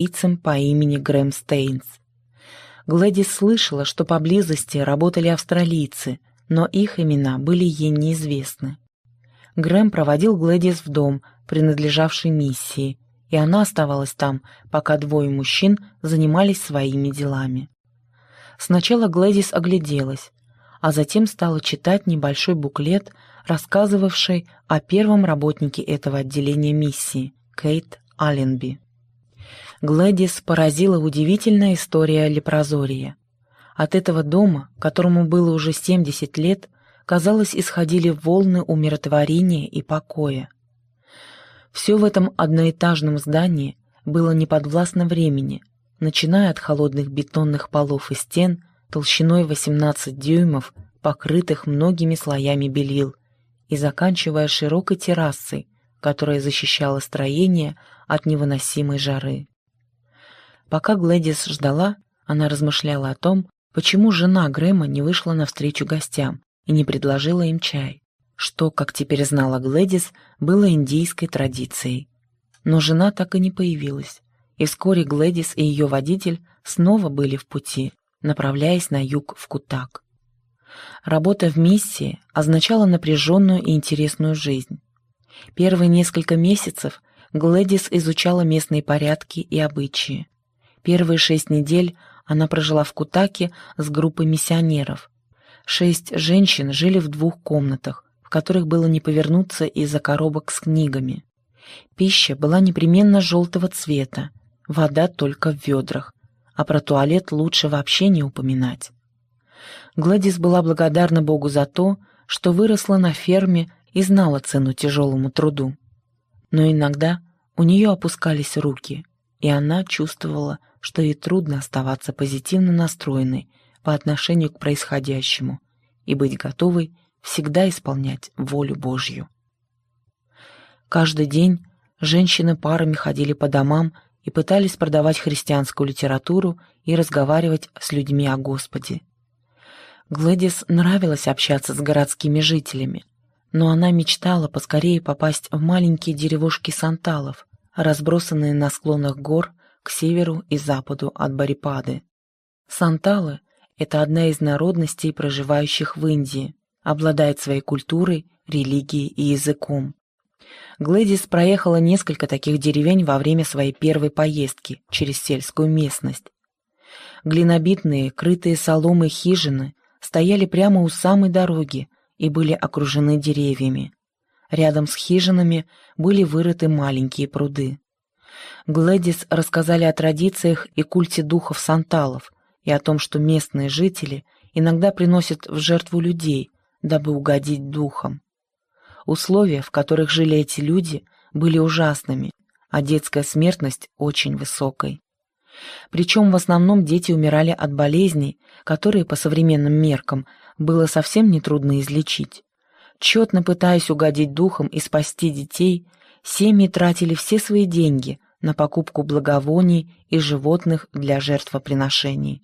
австралийцем по имени Грэм Стейнс. Глэдис слышала, что поблизости работали австралийцы, но их имена были ей неизвестны. Грэм проводил Глэдис в дом, принадлежавший миссии, и она оставалась там, пока двое мужчин занимались своими делами. Сначала Глэдис огляделась, а затем стала читать небольшой буклет, рассказывавший о первом работнике этого отделения миссии, Кейт Алленби. Глэдис поразила удивительная история лепрозория. От этого дома, которому было уже 70 лет, казалось, исходили волны умиротворения и покоя. Все в этом одноэтажном здании было неподвластно времени, начиная от холодных бетонных полов и стен толщиной 18 дюймов, покрытых многими слоями белил, и заканчивая широкой террасой, которая защищала строение от невыносимой жары. Пока Глэдис ждала, она размышляла о том, почему жена Грэма не вышла навстречу гостям и не предложила им чай, что, как теперь знала Глэдис, было индийской традицией. Но жена так и не появилась, и вскоре Глэдис и ее водитель снова были в пути, направляясь на юг в Кутак. Работа в миссии означала напряженную и интересную жизнь. Первые несколько месяцев Глэдис изучала местные порядки и обычаи. Первые шесть недель она прожила в Кутаке с группой миссионеров. Шесть женщин жили в двух комнатах, в которых было не повернуться из-за коробок с книгами. Пища была непременно желтого цвета, вода только в ведрах, а про туалет лучше вообще не упоминать. Гладис была благодарна Богу за то, что выросла на ферме и знала цену тяжелому труду. Но иногда у нее опускались руки, и она чувствовала, что ей трудно оставаться позитивно настроенной по отношению к происходящему и быть готовой всегда исполнять волю Божью. Каждый день женщины парами ходили по домам и пытались продавать христианскую литературу и разговаривать с людьми о Господе. Глэдис нравилось общаться с городскими жителями, но она мечтала поскорее попасть в маленькие деревушки санталов, разбросанные на склонах гор к северу и западу от Барипады. Санталы – это одна из народностей, проживающих в Индии, обладает своей культурой, религией и языком. Глэдис проехала несколько таких деревень во время своей первой поездки через сельскую местность. Глинобитные, крытые соломой хижины стояли прямо у самой дороги и были окружены деревьями. Рядом с хижинами были вырыты маленькие пруды. Глэдис рассказали о традициях и культе духов санталов и о том, что местные жители иногда приносят в жертву людей, дабы угодить духам. Условия, в которых жили эти люди, были ужасными, а детская смертность очень высокой. Причем в основном дети умирали от болезней, которые по современным меркам было совсем нетрудно излечить. Тщетно пытаясь угодить духам и спасти детей, семьи тратили все свои деньги на покупку благовоний и животных для жертвоприношений.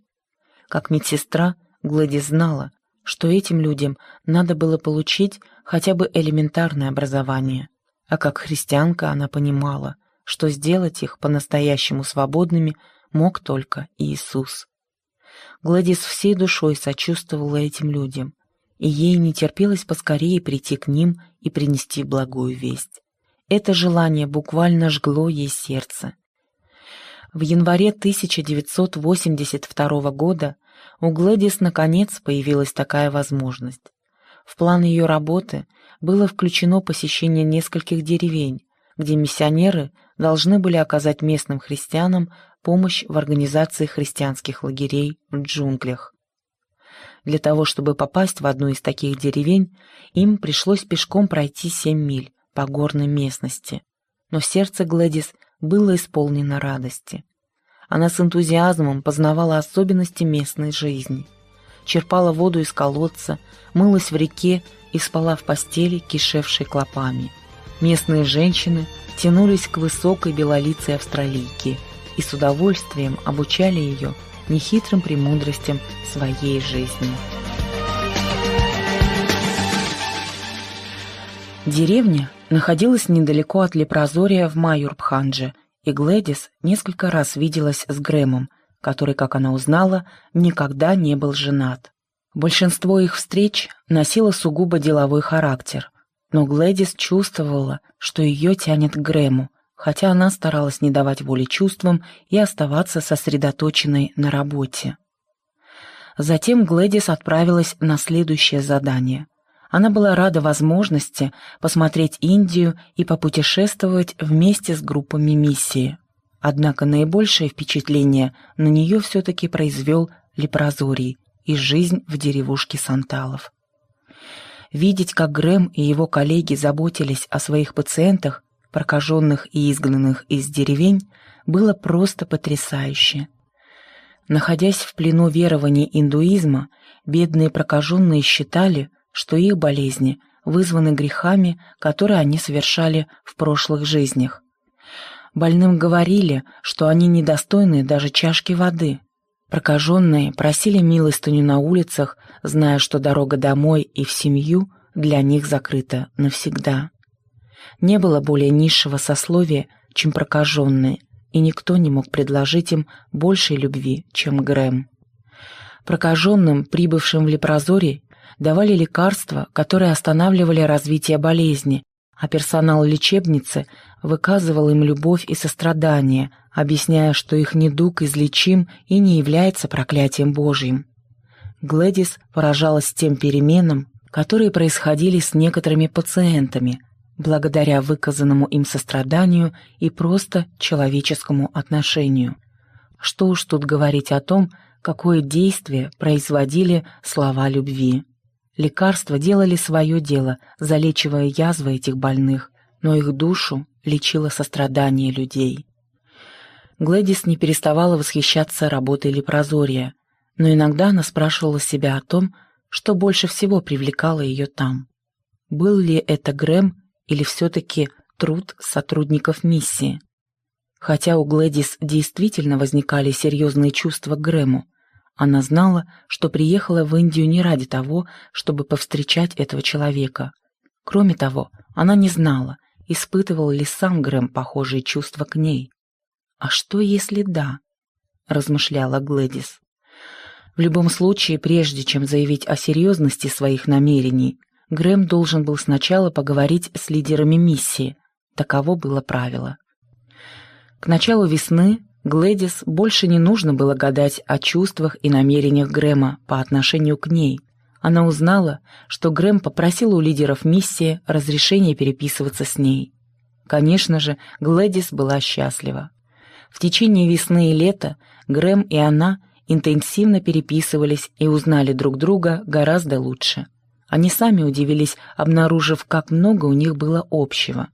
Как медсестра, Глади знала, что этим людям надо было получить хотя бы элементарное образование, а как христианка она понимала, что сделать их по-настоящему свободными мог только Иисус. Гладис всей душой сочувствовала этим людям, и ей не терпелось поскорее прийти к ним и принести благую весть. Это желание буквально жгло ей сердце. В январе 1982 года у Глэдис наконец появилась такая возможность. В план ее работы было включено посещение нескольких деревень, где миссионеры должны были оказать местным христианам помощь в организации христианских лагерей в джунглях. Для того, чтобы попасть в одну из таких деревень, им пришлось пешком пройти семь миль по горной местности. Но сердце Глэдис было исполнено радости. Она с энтузиазмом познавала особенности местной жизни. Черпала воду из колодца, мылась в реке и спала в постели, кишевшей клопами. Местные женщины тянулись к высокой белолицей австралийке и с удовольствием обучали ее нехитрым премудростям своей жизни. Деревня находилась недалеко от Лепрозория в Майюрбхандже и Глэдис несколько раз виделась с Грэмом, который, как она узнала, никогда не был женат. Большинство их встреч носило сугубо деловой характер, но Глэдис чувствовала, что ее тянет к Грэму, хотя она старалась не давать воли чувствам и оставаться сосредоточенной на работе. Затем Глэдис отправилась на следующее задание. Она была рада возможности посмотреть Индию и попутешествовать вместе с группами миссии. Однако наибольшее впечатление на нее все-таки произвел лепрозорий и жизнь в деревушке Санталов. Видеть, как Грэм и его коллеги заботились о своих пациентах, прокаженных и изгнанных из деревень, было просто потрясающе. Находясь в плену верований индуизма, бедные прокаженные считали, что их болезни вызваны грехами, которые они совершали в прошлых жизнях. Больным говорили, что они недостойны даже чашки воды. Прокаженные просили милостыню на улицах, зная, что дорога домой и в семью для них закрыта навсегда. Не было более низшего сословия, чем прокаженные, и никто не мог предложить им большей любви, чем Грэм. Прокаженным, прибывшим в Лепрозорий, давали лекарства, которые останавливали развитие болезни, а персонал лечебницы выказывал им любовь и сострадание, объясняя, что их недуг излечим и не является проклятием Божьим. Глэдис поражалась тем переменам, которые происходили с некоторыми пациентами, благодаря выказанному им состраданию и просто человеческому отношению. Что уж тут говорить о том, какое действие производили слова любви. Лекарства делали свое дело, залечивая язвы этих больных, но их душу лечило сострадание людей. Глэдис не переставала восхищаться работой Лепрозория, но иногда она спрашивала себя о том, что больше всего привлекало ее там. Был ли это Грэм или все-таки труд сотрудников миссии? Хотя у Глэдис действительно возникали серьезные чувства к Грэму, она знала, что приехала в Индию не ради того, чтобы повстречать этого человека. Кроме того, она не знала, испытывал ли сам Грэм похожие чувства к ней. «А что, если да?» — размышляла Глэдис. В любом случае, прежде чем заявить о серьезности своих намерений, Грэм должен был сначала поговорить с лидерами миссии. Таково было правило. К началу весны Глэдис больше не нужно было гадать о чувствах и намерениях Грэма по отношению к ней. Она узнала, что Грэм попросил у лидеров миссии разрешения переписываться с ней. Конечно же, Глэдис была счастлива. В течение весны и лета Грэм и она интенсивно переписывались и узнали друг друга гораздо лучше. Они сами удивились, обнаружив, как много у них было общего.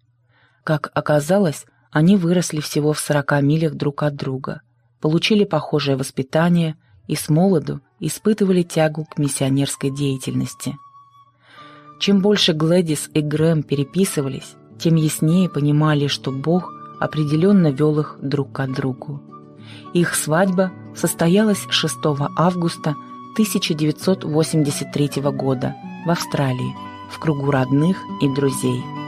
Как оказалось, они выросли всего в сорока милях друг от друга, получили похожее воспитание и с молоду испытывали тягу к миссионерской деятельности. Чем больше Глэдис и Грэм переписывались, тем яснее понимали, что Бог определенно вел их друг к другу. Их свадьба состоялась 6 августа 1983 года в Австралии в кругу родных и друзей.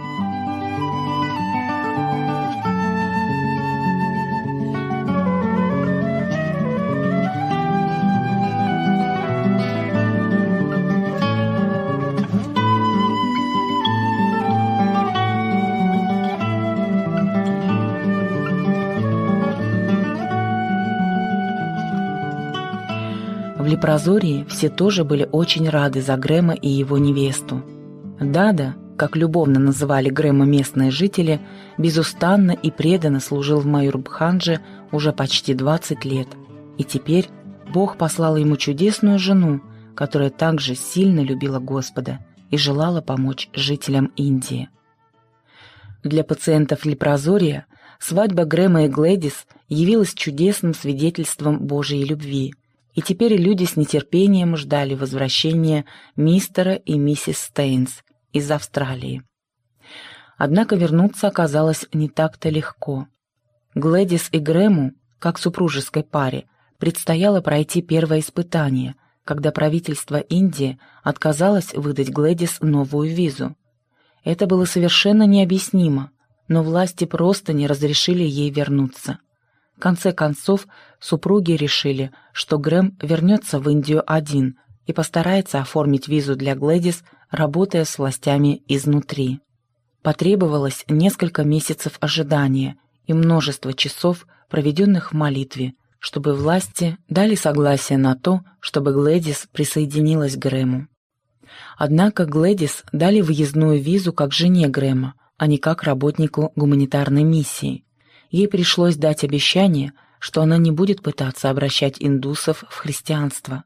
Лепрозории все тоже были очень рады за Грэма и его невесту. Дада, как любовно называли Грэма местные жители, безустанно и преданно служил в Майорбхандже уже почти 20 лет. И теперь Бог послал ему чудесную жену, которая также сильно любила Господа и желала помочь жителям Индии. Для пациентов лепрозория свадьба Грэма и Глэдис явилась чудесным свидетельством Божьей любви – и теперь люди с нетерпением ждали возвращения мистера и миссис Стейнс из Австралии. Однако вернуться оказалось не так-то легко. Глэдис и Грэму, как супружеской паре, предстояло пройти первое испытание, когда правительство Индии отказалось выдать Глэдис новую визу. Это было совершенно необъяснимо, но власти просто не разрешили ей вернуться. В конце концов, супруги решили, что Грэм вернется в Индию один и постарается оформить визу для Глэдис, работая с властями изнутри. Потребовалось несколько месяцев ожидания и множество часов, проведенных в молитве, чтобы власти дали согласие на то, чтобы Глэдис присоединилась к Грэму. Однако Глэдис дали выездную визу как жене Грэма, а не как работнику гуманитарной миссии. Ей пришлось дать обещание, что она не будет пытаться обращать индусов в христианство.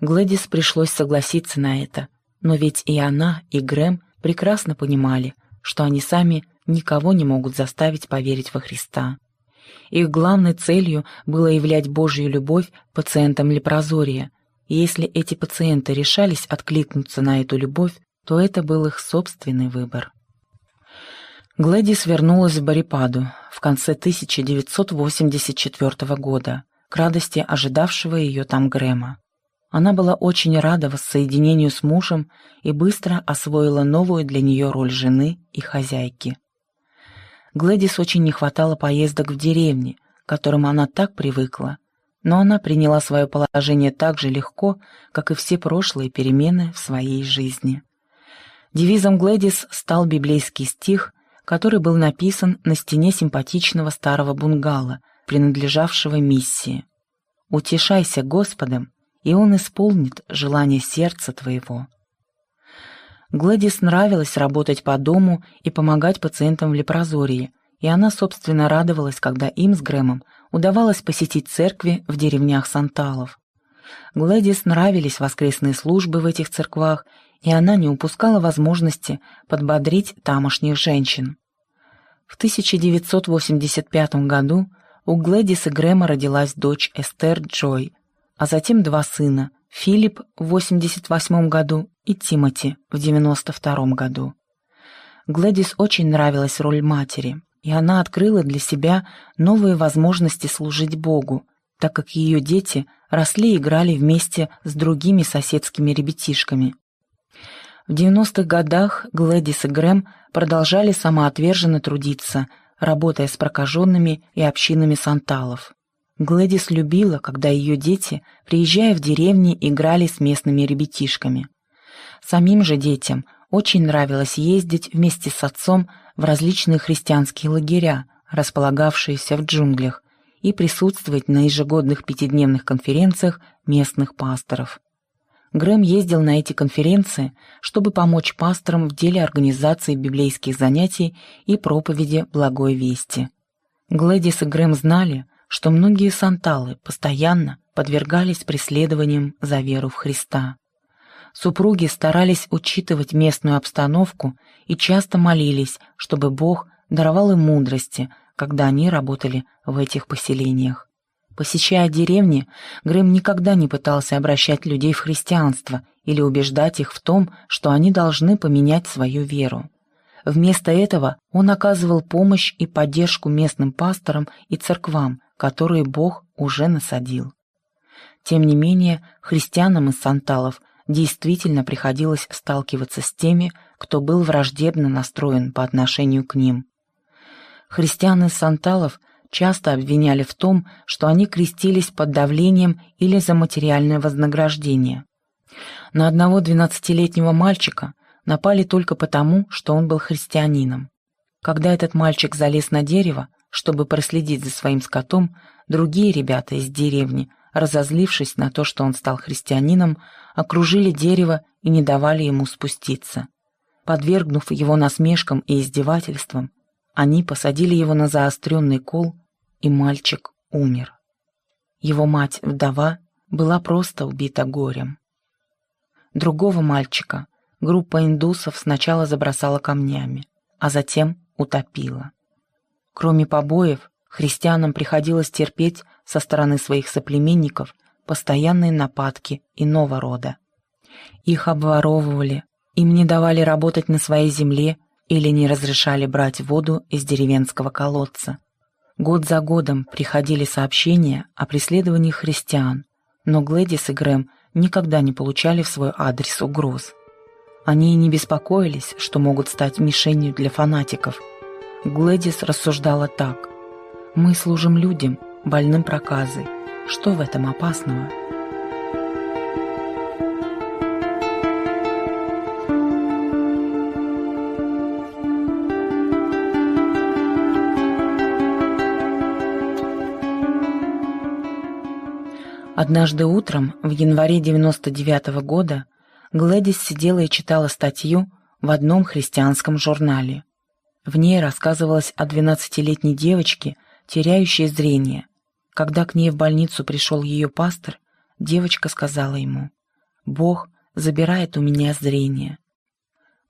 Глэдис пришлось согласиться на это, но ведь и она, и Грэм прекрасно понимали, что они сами никого не могут заставить поверить во Христа. Их главной целью было являть Божью любовь пациентам лепрозория, и если эти пациенты решались откликнуться на эту любовь, то это был их собственный выбор. Глэдис вернулась в Барипаду в конце 1984 года, к радости ожидавшего ее там Грэма. Она была очень рада воссоединению с мужем и быстро освоила новую для нее роль жены и хозяйки. Глэдис очень не хватало поездок в деревне, к которым она так привыкла, но она приняла свое положение так же легко, как и все прошлые перемены в своей жизни. Девизом Глэдис стал библейский стих, который был написан на стене симпатичного старого бунгало, принадлежавшего миссии. «Утешайся Господом, и Он исполнит желание сердца твоего». Гладис нравилось работать по дому и помогать пациентам в лепрозории, и она, собственно, радовалась, когда им с Грэмом удавалось посетить церкви в деревнях Санталов. Гладис нравились воскресные службы в этих церквах, и она не упускала возможности подбодрить тамошних женщин. В 1985 году у Глэдис и Грэма родилась дочь Эстер Джой, а затем два сына – Филипп в 1988 году и Тимоти в 1992 году. Глэдис очень нравилась роль матери, и она открыла для себя новые возможности служить Богу, так как ее дети росли и играли вместе с другими соседскими ребятишками. В 90-х годах Глэдис и Грэм продолжали самоотверженно трудиться, работая с прокаженными и общинами санталов. Глэдис любила, когда ее дети, приезжая в деревни, играли с местными ребятишками. Самим же детям очень нравилось ездить вместе с отцом в различные христианские лагеря, располагавшиеся в джунглях, и присутствовать на ежегодных пятидневных конференциях местных пасторов. Грэм ездил на эти конференции, чтобы помочь пасторам в деле организации библейских занятий и проповеди благой вести. Глэдис и Грэм знали, что многие санталы постоянно подвергались преследованиям за веру в Христа. Супруги старались учитывать местную обстановку и часто молились, чтобы Бог даровал им мудрости, когда они работали в этих поселениях. Посещая деревни, Грэм никогда не пытался обращать людей в христианство или убеждать их в том, что они должны поменять свою веру. Вместо этого он оказывал помощь и поддержку местным пасторам и церквам, которые Бог уже насадил. Тем не менее, христианам из Санталов действительно приходилось сталкиваться с теми, кто был враждебно настроен по отношению к ним. Христиан Санталов часто обвиняли в том, что они крестились под давлением или за материальное вознаграждение. На одного двенадцатилетнего мальчика напали только потому, что он был христианином. Когда этот мальчик залез на дерево, чтобы проследить за своим скотом, другие ребята из деревни разозлившись на то, что он стал христианином, окружили дерево и не давали ему спуститься. Подвергнув его насмешкам и издевательствам, они посадили его на заостренный кол, и мальчик умер. Его мать, вдова, была просто убита горем. Другого мальчика группа индусов сначала забросала камнями, а затем утопила. Кроме побоев, христианам приходилось терпеть со стороны своих соплеменников постоянные нападки иного рода. Их обворовывали, им не давали работать на своей земле или не разрешали брать воду из деревенского колодца. Год за годом приходили сообщения о преследовании христиан, но Глэдис и Грэм никогда не получали в свой адрес угроз. Они и не беспокоились, что могут стать мишенью для фанатиков. Глэдис рассуждала так. «Мы служим людям, больным проказой. Что в этом опасного?» Однажды утром, в январе 99 -го года, Глэдис сидела и читала статью в одном христианском журнале. В ней рассказывалось о двенадцатилетней девочке, теряющей зрение. Когда к ней в больницу пришел ее пастор, девочка сказала ему, «Бог забирает у меня зрение».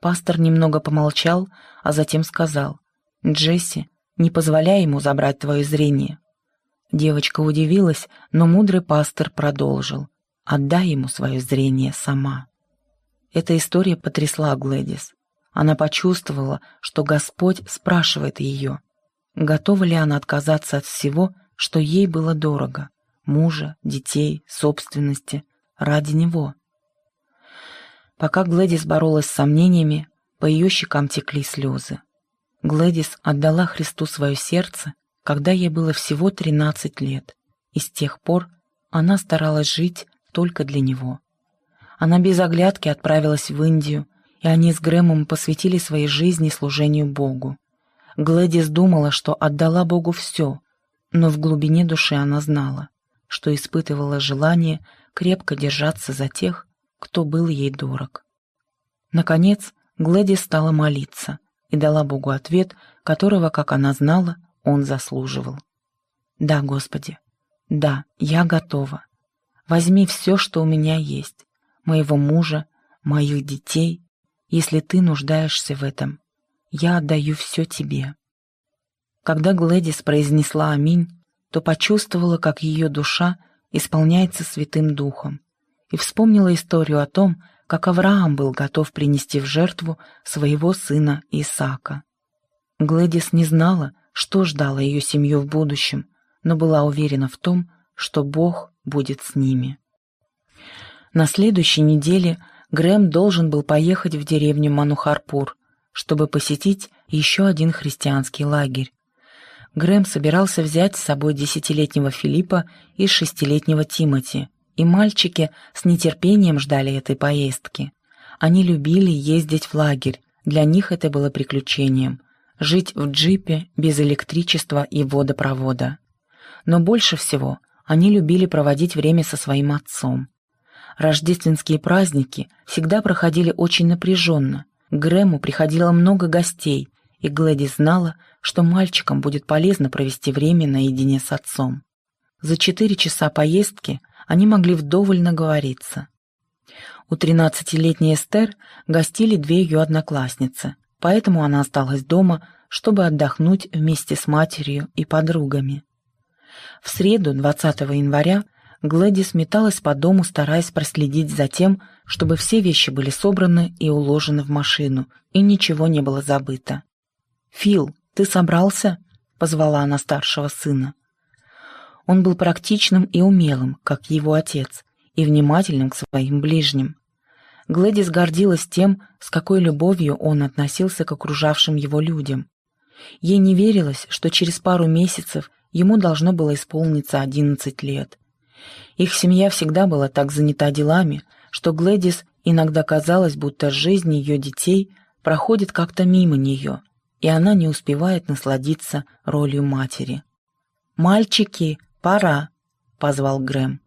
Пастор немного помолчал, а затем сказал, «Джесси, не позволяй ему забрать твое зрение. Девочка удивилась, но мудрый пастор продолжил. «Отдай ему свое зрение сама». Эта история потрясла Глэдис. Она почувствовала, что Господь спрашивает ее, готова ли она отказаться от всего, что ей было дорого — мужа, детей, собственности, ради Него. Пока Глэдис боролась с сомнениями, по ее щекам текли слезы. Глэдис отдала Христу свое сердце когда ей было всего 13 лет, и с тех пор она старалась жить только для него. Она без оглядки отправилась в Индию, и они с Грэмом посвятили своей жизни служению Богу. Глэдис думала, что отдала Богу все, но в глубине души она знала, что испытывала желание крепко держаться за тех, кто был ей дорог. Наконец, Глэдис стала молиться и дала Богу ответ, которого, как она знала, он заслуживал. Да, Господи, да, я готова. Возьми все, что у меня есть, моего мужа, моих детей, если ты нуждаешься в этом. Я отдаю все тебе. Когда Глэдис произнесла «Аминь», то почувствовала, как ее душа исполняется Святым Духом, и вспомнила историю о том, как Авраам был готов принести в жертву своего сына Исаака. Глэдис не знала, что ждало ее семью в будущем, но была уверена в том, что Бог будет с ними. На следующей неделе Грэм должен был поехать в деревню Манухарпур, чтобы посетить еще один христианский лагерь. Грэм собирался взять с собой десятилетнего Филиппа и шестилетнего Тимоти, и мальчики с нетерпением ждали этой поездки. Они любили ездить в лагерь, для них это было приключением жить в джипе без электричества и водопровода. Но больше всего они любили проводить время со своим отцом. Рождественские праздники всегда проходили очень напряженно. К Грэму приходило много гостей, и Глэди знала, что мальчикам будет полезно провести время наедине с отцом. За четыре часа поездки они могли вдоволь наговориться. У тринадцатилетней Эстер гостили две ее одноклассницы, поэтому она осталась дома, чтобы отдохнуть вместе с матерью и подругами. В среду, 20 января, Глэдис металась по дому, стараясь проследить за тем, чтобы все вещи были собраны и уложены в машину, и ничего не было забыто. «Фил, ты собрался?» — позвала она старшего сына. Он был практичным и умелым, как его отец, и внимательным к своим ближним. Глэдис гордилась тем, с какой любовью он относился к окружавшим его людям. Ей не верилось, что через пару месяцев ему должно было исполниться одиннадцать лет. Их семья всегда была так занята делами, что Глэдис иногда казалось, будто жизнь ее детей проходит как-то мимо нее, и она не успевает насладиться ролью матери. «Мальчики, пора!» — позвал Грэм.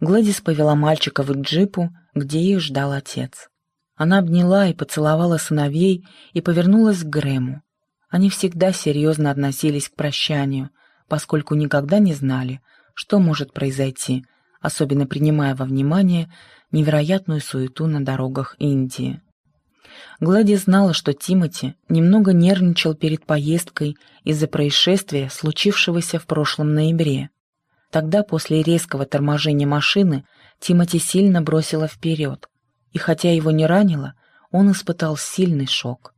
Глэдис повела мальчиков к джипу, где их ждал отец. Она обняла и поцеловала сыновей и повернулась к Грэму. Они всегда серьезно относились к прощанию, поскольку никогда не знали, что может произойти, особенно принимая во внимание невероятную суету на дорогах Индии. Глади знала, что Тимати немного нервничал перед поездкой из-за происшествия, случившегося в прошлом ноябре. Тогда, после резкого торможения машины, Тимати сильно бросило вперед, и хотя его не ранило, он испытал сильный шок.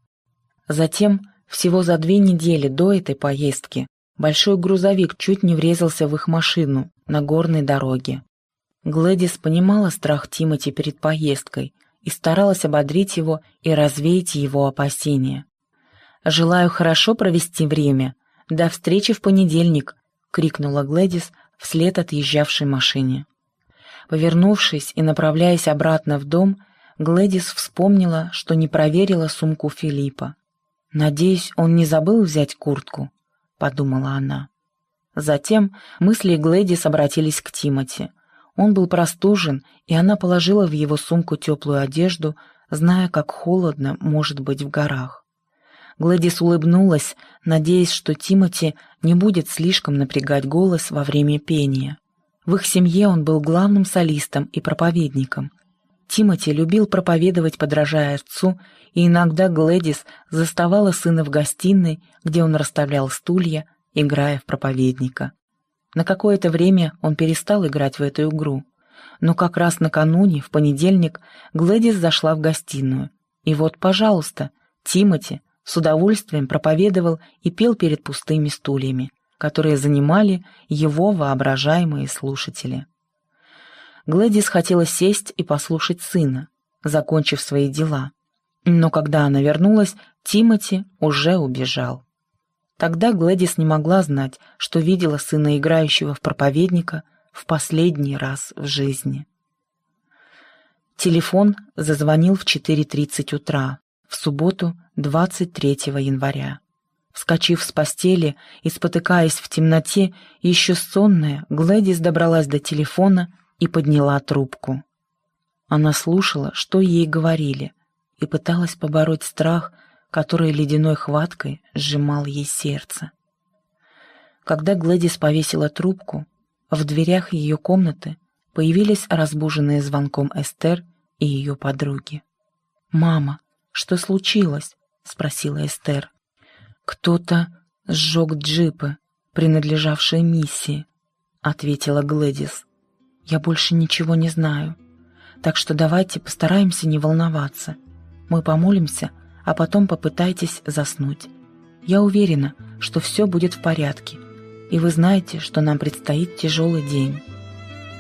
Затем, всего за две недели до этой поездки, большой грузовик чуть не врезался в их машину на горной дороге. Глэдис понимала страх Тимати перед поездкой и старалась ободрить его и развеять его опасения. «Желаю хорошо провести время. До встречи в понедельник!» — крикнула Глэдис вслед отъезжавшей машине. Повернувшись и направляясь обратно в дом, Глэдис вспомнила, что не проверила сумку Филиппа. «Надеюсь, он не забыл взять куртку», — подумала она. Затем мысли Глэдис обратились к Тимоти. Он был простужен, и она положила в его сумку теплую одежду, зная, как холодно может быть в горах. Глэдис улыбнулась, надеясь, что Тимоти не будет слишком напрягать голос во время пения. В их семье он был главным солистом и проповедником. Тимоти любил проповедовать, подражая отцу, и иногда Глэдис заставала сына в гостиной, где он расставлял стулья, играя в проповедника. На какое-то время он перестал играть в эту игру. Но как раз накануне, в понедельник, Глэдис зашла в гостиную. И вот, пожалуйста, Тимоти с удовольствием проповедовал и пел перед пустыми стульями, которые занимали его воображаемые слушатели. Глэдис хотела сесть и послушать сына, закончив свои дела. Но когда она вернулась, Тимоти уже убежал. Тогда Глэдис не могла знать, что видела сына играющего в проповедника в последний раз в жизни. Телефон зазвонил в 4.30 утра, в субботу 23 января. Вскочив с постели и спотыкаясь в темноте, еще сонная, Глэдис добралась до телефона и подняла трубку. Она слушала, что ей говорили, и пыталась побороть страх, который ледяной хваткой сжимал ей сердце. Когда Глэдис повесила трубку, в дверях ее комнаты появились разбуженные звонком Эстер и ее подруги. «Мама, что случилось?» — спросила Эстер. «Кто-то сжег джипы, принадлежавшие миссии», — ответила Глэдис. «Я больше ничего не знаю, так что давайте постараемся не волноваться. Мы помолимся а потом попытайтесь заснуть. Я уверена, что все будет в порядке, и вы знаете, что нам предстоит тяжелый день.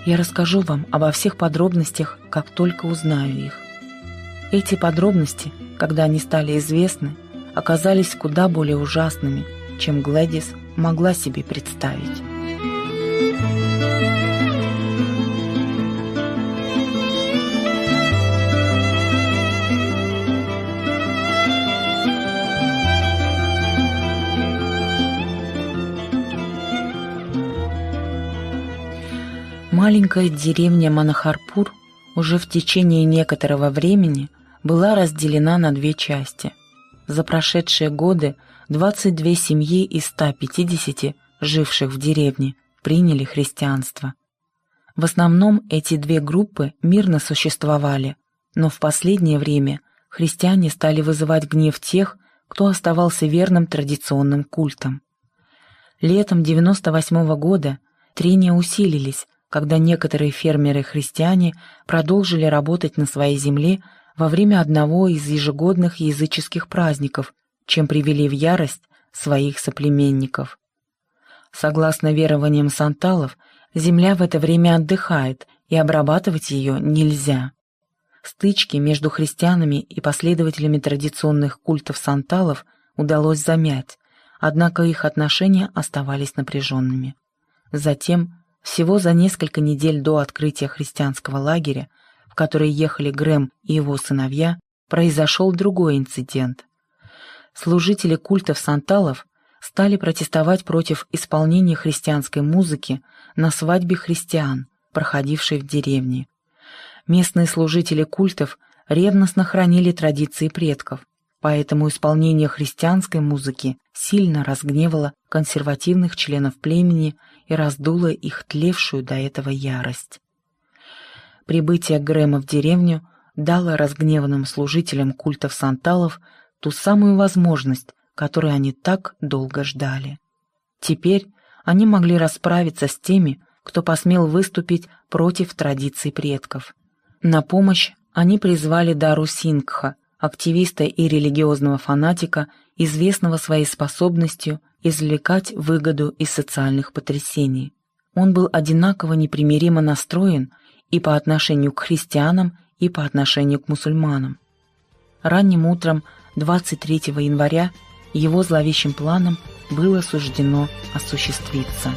Я расскажу вам обо всех подробностях, как только узнаю их. Эти подробности, когда они стали известны, оказались куда более ужасными, чем Глэдис могла себе представить. Маленькая деревня Манахарпур уже в течение некоторого времени была разделена на две части. За прошедшие годы 22 семьи из 150, живших в деревне, приняли христианство. В основном эти две группы мирно существовали, но в последнее время христиане стали вызывать гнев тех, кто оставался верным традиционным культам. Летом 98 -го года трения усилились, когда некоторые фермеры-христиане продолжили работать на своей земле во время одного из ежегодных языческих праздников, чем привели в ярость своих соплеменников. Согласно верованиям санталов, земля в это время отдыхает, и обрабатывать ее нельзя. Стычки между христианами и последователями традиционных культов санталов удалось замять, однако их отношения оставались напряженными. Затем всего за несколько недель до открытия христианского лагеря, в который ехали Грэм и его сыновья, произошел другой инцидент. Служители культов санталов стали протестовать против исполнения христианской музыки на свадьбе христиан, проходившей в деревне. Местные служители культов ревностно хранили традиции предков, поэтому исполнение христианской музыки сильно разгневало консервативных членов племени и раздуло их тлевшую до этого ярость. Прибытие Грэма в деревню дало разгневанным служителям культов санталов ту самую возможность, которую они так долго ждали. Теперь они могли расправиться с теми, кто посмел выступить против традиций предков. На помощь они призвали Дару Сингха, активиста и религиозного фанатика, известного своей способностью извлекать выгоду из социальных потрясений. Он был одинаково непримиримо настроен и по отношению к христианам, и по отношению к мусульманам. Ранним утром 23 января его зловещим планам было суждено осуществиться.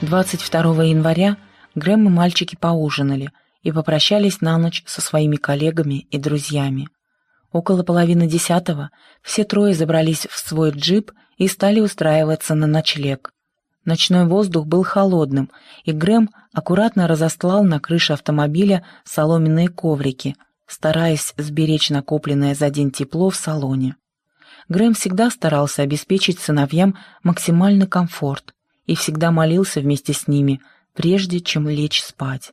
22 января Грэм и мальчики поужинали и попрощались на ночь со своими коллегами и друзьями. Около половины десятого все трое забрались в свой джип и стали устраиваться на ночлег. Ночной воздух был холодным, и Грэм аккуратно разостлал на крыше автомобиля соломенные коврики, стараясь сберечь накопленное за день тепло в салоне. Грэм всегда старался обеспечить сыновьям максимальный комфорт и всегда молился вместе с ними, прежде чем лечь спать.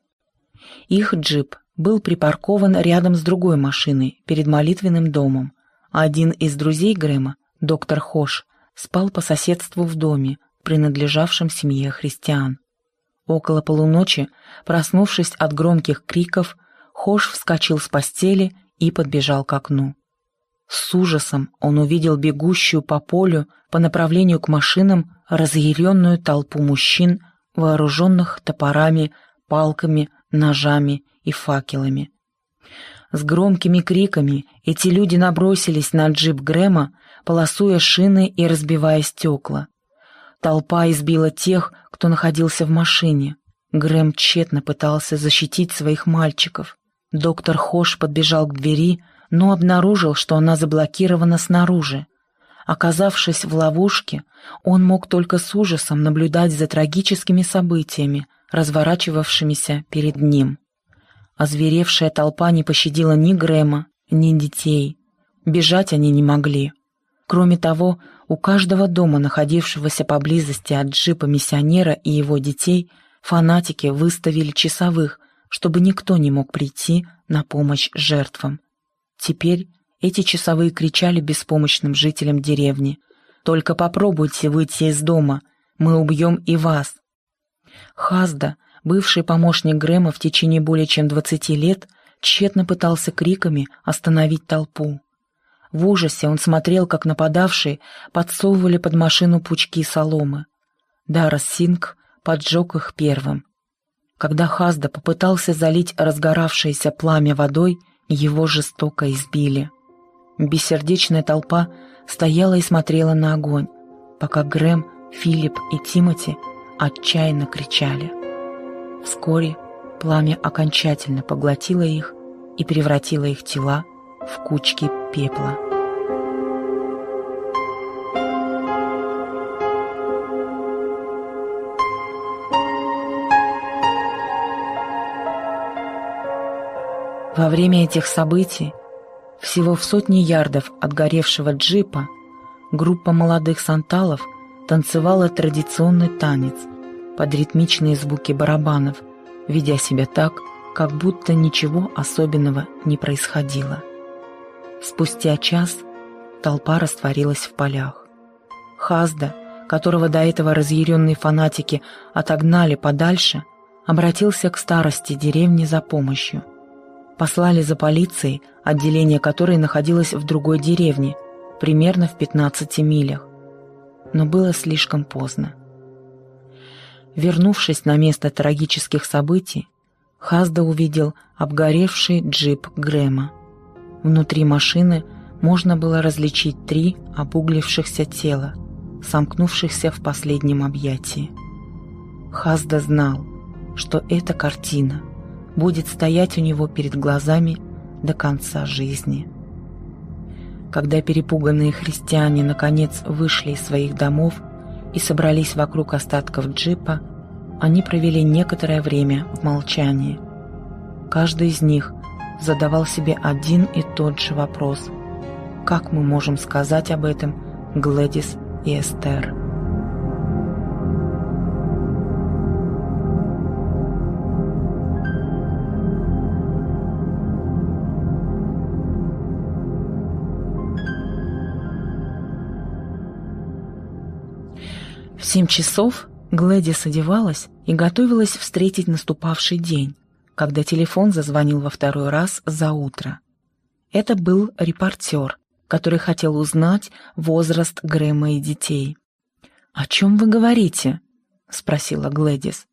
Их джип был припаркован рядом с другой машиной перед молитвенным домом, а один из друзей Грэма, доктор Хош, спал по соседству в доме, принадлежавшем семье христиан. Около полуночи, проснувшись от громких криков, Хош вскочил с постели и подбежал к окну. С ужасом он увидел бегущую по полю по направлению к машинам разъяренную толпу мужчин, вооруженных топорами, палками, ножами и факелами. С громкими криками эти люди набросились на джип Грэма, полосуя шины и разбивая стекла. Толпа избила тех, кто находился в машине. Грэм тщетно пытался защитить своих мальчиков. Доктор Хош подбежал к двери, но обнаружил, что она заблокирована снаружи. Оказавшись в ловушке, он мог только с ужасом наблюдать за трагическими событиями, разворачивавшимися перед ним. Озверевшая толпа не пощадила ни Грэма, ни детей. Бежать они не могли. Кроме того, у каждого дома, находившегося поблизости от джипа миссионера и его детей, фанатики выставили часовых, чтобы никто не мог прийти на помощь жертвам. Теперь эти часовые кричали беспомощным жителям деревни. «Только попробуйте выйти из дома, мы убьем и вас». Хазда, бывший помощник Грэма в течение более чем двадцати лет, тщетно пытался криками остановить толпу. В ужасе он смотрел, как нападавшие подсовывали под машину пучки соломы. Дарас Синг поджег их первым. Когда Хазда попытался залить разгоравшееся пламя водой, его жестоко избили. Бессердечная толпа стояла и смотрела на огонь, пока Грэм, Филипп и Тимоти отчаянно кричали. Вскоре пламя окончательно поглотило их и превратило их тела в кучки пепла. Во время этих событий, всего в сотни ярдов от горевшего джипа, группа молодых санталов танцевала традиционный танец под ритмичные звуки барабанов, ведя себя так, как будто ничего особенного не происходило. Спустя час толпа растворилась в полях. Хазда, которого до этого разъяренные фанатики отогнали подальше, обратился к старости деревни за помощью. Послали за полицией, отделение которой находилось в другой деревне, примерно в 15 милях. Но было слишком поздно. Вернувшись на место трагических событий, Хазда увидел обгоревший джип Грэма. Внутри машины можно было различить три обуглившихся тела, сомкнувшихся в последнем объятии. Хазда знал, что эта картина будет стоять у него перед глазами до конца жизни. Когда перепуганные христиане наконец вышли из своих домов и собрались вокруг остатков джипа, они провели некоторое время в молчании. Каждый из них задавал себе один и тот же вопрос. Как мы можем сказать об этом Глэдис и Эстер? В семь часов Глэдис одевалась и готовилась встретить наступавший день когда телефон зазвонил во второй раз за утро. Это был репортер, который хотел узнать возраст Грэма и детей. «О чем вы говорите?» — спросила Глэдис.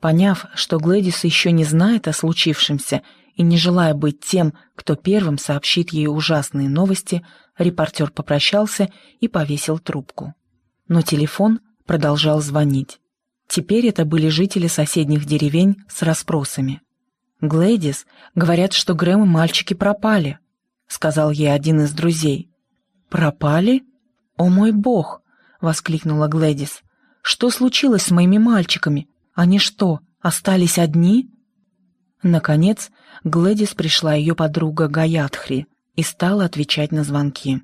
Поняв, что Глэдис еще не знает о случившемся и не желая быть тем, кто первым сообщит ей ужасные новости, репортер попрощался и повесил трубку. Но телефон продолжал звонить. Теперь это были жители соседних деревень с расспросами. «Глэдис, говорят, что Грэм и мальчики пропали», — сказал ей один из друзей. «Пропали? О мой бог!» — воскликнула Глэдис. «Что случилось с моими мальчиками? Они что, остались одни?» Наконец, Глэдис пришла ее подруга Гаятхри и стала отвечать на звонки.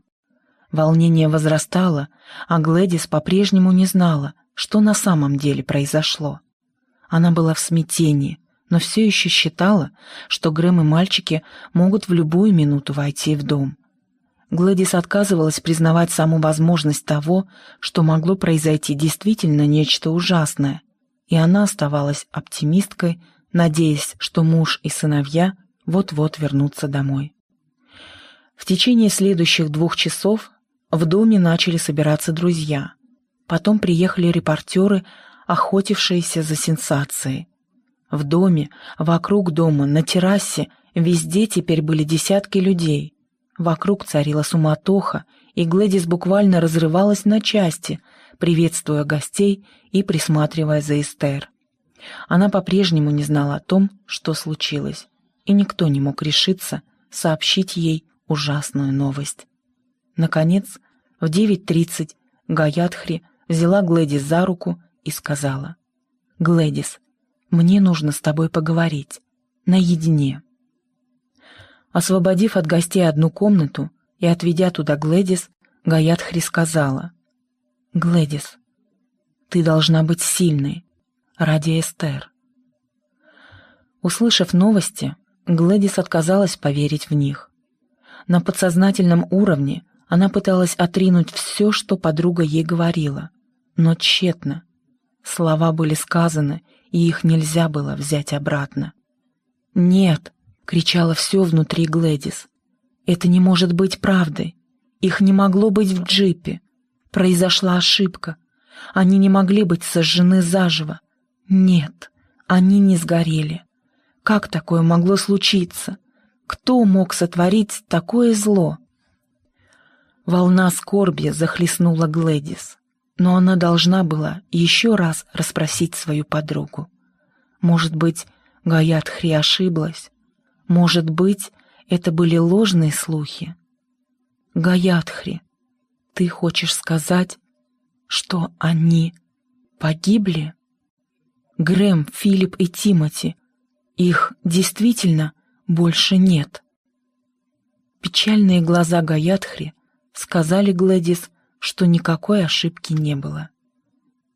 Волнение возрастало, а Глэдис по-прежнему не знала, что на самом деле произошло. Она была в смятении, но все еще считала, что Грэм и мальчики могут в любую минуту войти в дом. Гладис отказывалась признавать саму возможность того, что могло произойти действительно нечто ужасное, и она оставалась оптимисткой, надеясь, что муж и сыновья вот-вот вернутся домой. В течение следующих двух часов в доме начали собираться друзья. Потом приехали репортеры, охотившиеся за сенсацией. В доме, вокруг дома, на террасе, везде теперь были десятки людей. Вокруг царила суматоха, и Глэдис буквально разрывалась на части, приветствуя гостей и присматривая за Эстер. Она по-прежнему не знала о том, что случилось, и никто не мог решиться сообщить ей ужасную новость. Наконец, в 9.30 Гаятхри взяла Глэдис за руку и сказала, «Глэдис, мне нужно с тобой поговорить. Наедине». Освободив от гостей одну комнату и отведя туда Глэдис, Гаятхри сказала, «Глэдис, ты должна быть сильной ради Эстер». Услышав новости, Глэдис отказалась поверить в них. На подсознательном уровне она пыталась отринуть все, что подруга ей говорила, но тщетно. Слова были сказаны, и их нельзя было взять обратно. «Нет!» — кричала все внутри Глэдис. «Это не может быть правдой. Их не могло быть в джипе. Произошла ошибка. Они не могли быть сожжены заживо. Нет, они не сгорели. Как такое могло случиться? Кто мог сотворить такое зло?» Волна скорби захлестнула Глэдис но она должна была еще раз расспросить свою подругу. Может быть, Гаятхри ошиблась? Может быть, это были ложные слухи? Гаятхри, ты хочешь сказать, что они погибли? Грэм, Филипп и Тимоти, их действительно больше нет. Печальные глаза Гаятхри сказали Глэдис, что никакой ошибки не было.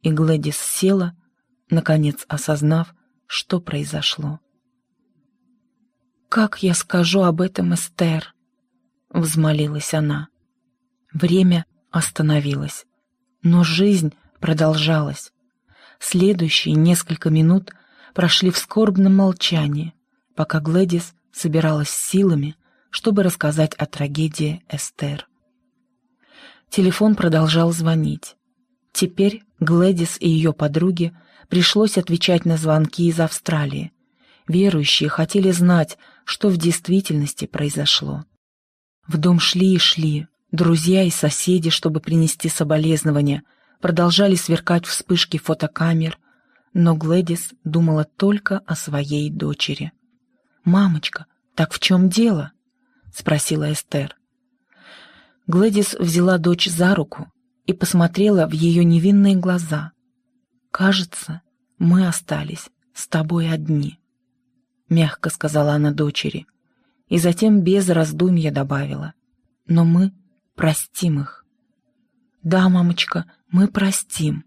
И Глэдис села, наконец осознав, что произошло. «Как я скажу об этом, Эстер?» — взмолилась она. Время остановилось, но жизнь продолжалась. Следующие несколько минут прошли в скорбном молчании, пока Глэдис собиралась силами, чтобы рассказать о трагедии Эстер. Телефон продолжал звонить. Теперь Глэдис и ее подруге пришлось отвечать на звонки из Австралии. Верующие хотели знать, что в действительности произошло. В дом шли и шли, друзья и соседи, чтобы принести соболезнования, продолжали сверкать вспышки фотокамер, но Глэдис думала только о своей дочери. «Мамочка, так в чем дело?» — спросила Эстер. Глэдис взяла дочь за руку и посмотрела в ее невинные глаза. «Кажется, мы остались с тобой одни», — мягко сказала она дочери, и затем без раздумья добавила. «Но мы простим их». «Да, мамочка, мы простим».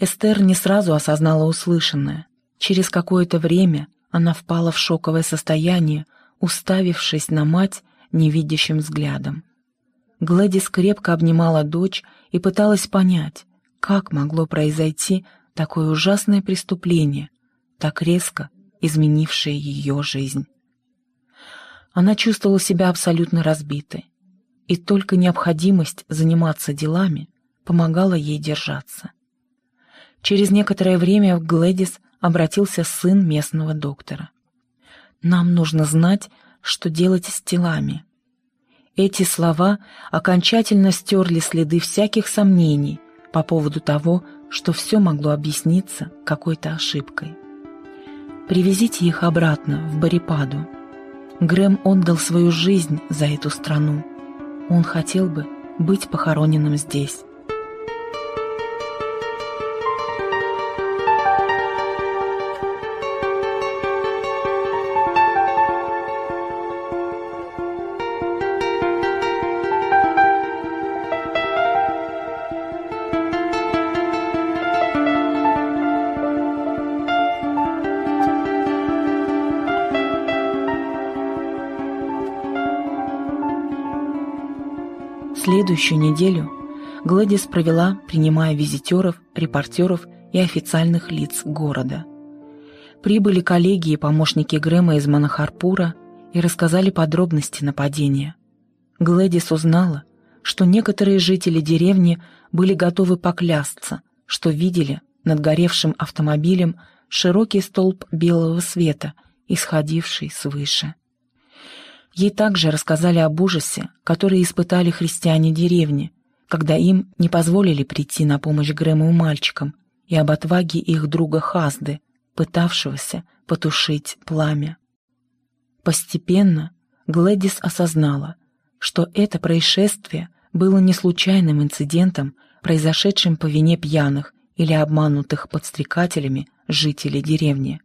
Эстер не сразу осознала услышанное. Через какое-то время она впала в шоковое состояние, уставившись на мать невидящим взглядом. Гладис крепко обнимала дочь и пыталась понять, как могло произойти такое ужасное преступление, так резко изменившее ее жизнь. Она чувствовала себя абсолютно разбитой, и только необходимость заниматься делами помогала ей держаться. Через некоторое время Глэдис обратился сын местного доктора. «Нам нужно знать, что делать с телами». Эти слова окончательно стерли следы всяких сомнений по поводу того, что все могло объясниться какой-то ошибкой. «Привезите их обратно, в Барипаду», Грэм отдал свою жизнь за эту страну. Он хотел бы быть похороненным здесь. Следующую неделю Гладис провела, принимая визитеров, репортеров и официальных лиц города. Прибыли коллеги и помощники Грэма из Манахарпура и рассказали подробности нападения. Глэдис узнала, что некоторые жители деревни были готовы поклясться, что видели над горевшим автомобилем широкий столб белого света, исходивший свыше. Ей также рассказали об ужасе, который испытали христиане деревни, когда им не позволили прийти на помощь Грэму и мальчикам, и об отваге их друга Хазды, пытавшегося потушить пламя. Постепенно Глэдис осознала, что это происшествие было не случайным инцидентом, произошедшим по вине пьяных или обманутых подстрекателями жителей деревни.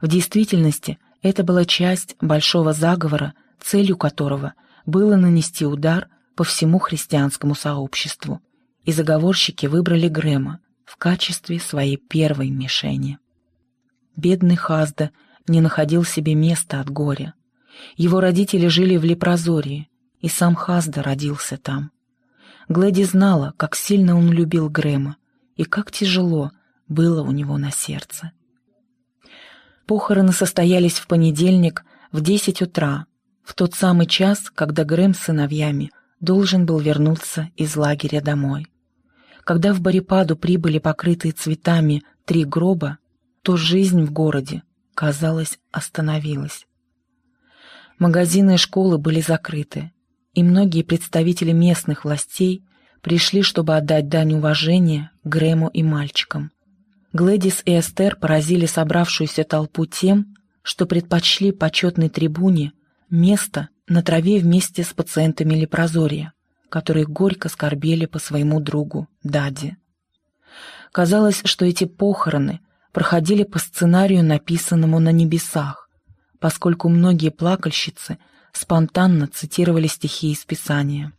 В действительности это была часть большого заговора целью которого было нанести удар по всему христианскому сообществу, и заговорщики выбрали Грэма в качестве своей первой мишени. Бедный Хазда не находил себе места от горя. Его родители жили в Лепрозории, и сам Хазда родился там. Глэди знала, как сильно он любил Грэма и как тяжело было у него на сердце. Похороны состоялись в понедельник в десять утра в тот самый час, когда Грэм с сыновьями должен был вернуться из лагеря домой. Когда в Барипаду прибыли покрытые цветами три гроба, то жизнь в городе, казалось, остановилась. Магазины и школы были закрыты, и многие представители местных властей пришли, чтобы отдать дань уважения Грэму и мальчикам. Глэдис и Эстер поразили собравшуюся толпу тем, что предпочли почетной трибуне – место на траве вместе с пациентами лепрозория, которые горько скорбели по своему другу Даде. Казалось, что эти похороны проходили по сценарию, написанному на небесах, поскольку многие плакальщицы спонтанно цитировали стихи из Писания.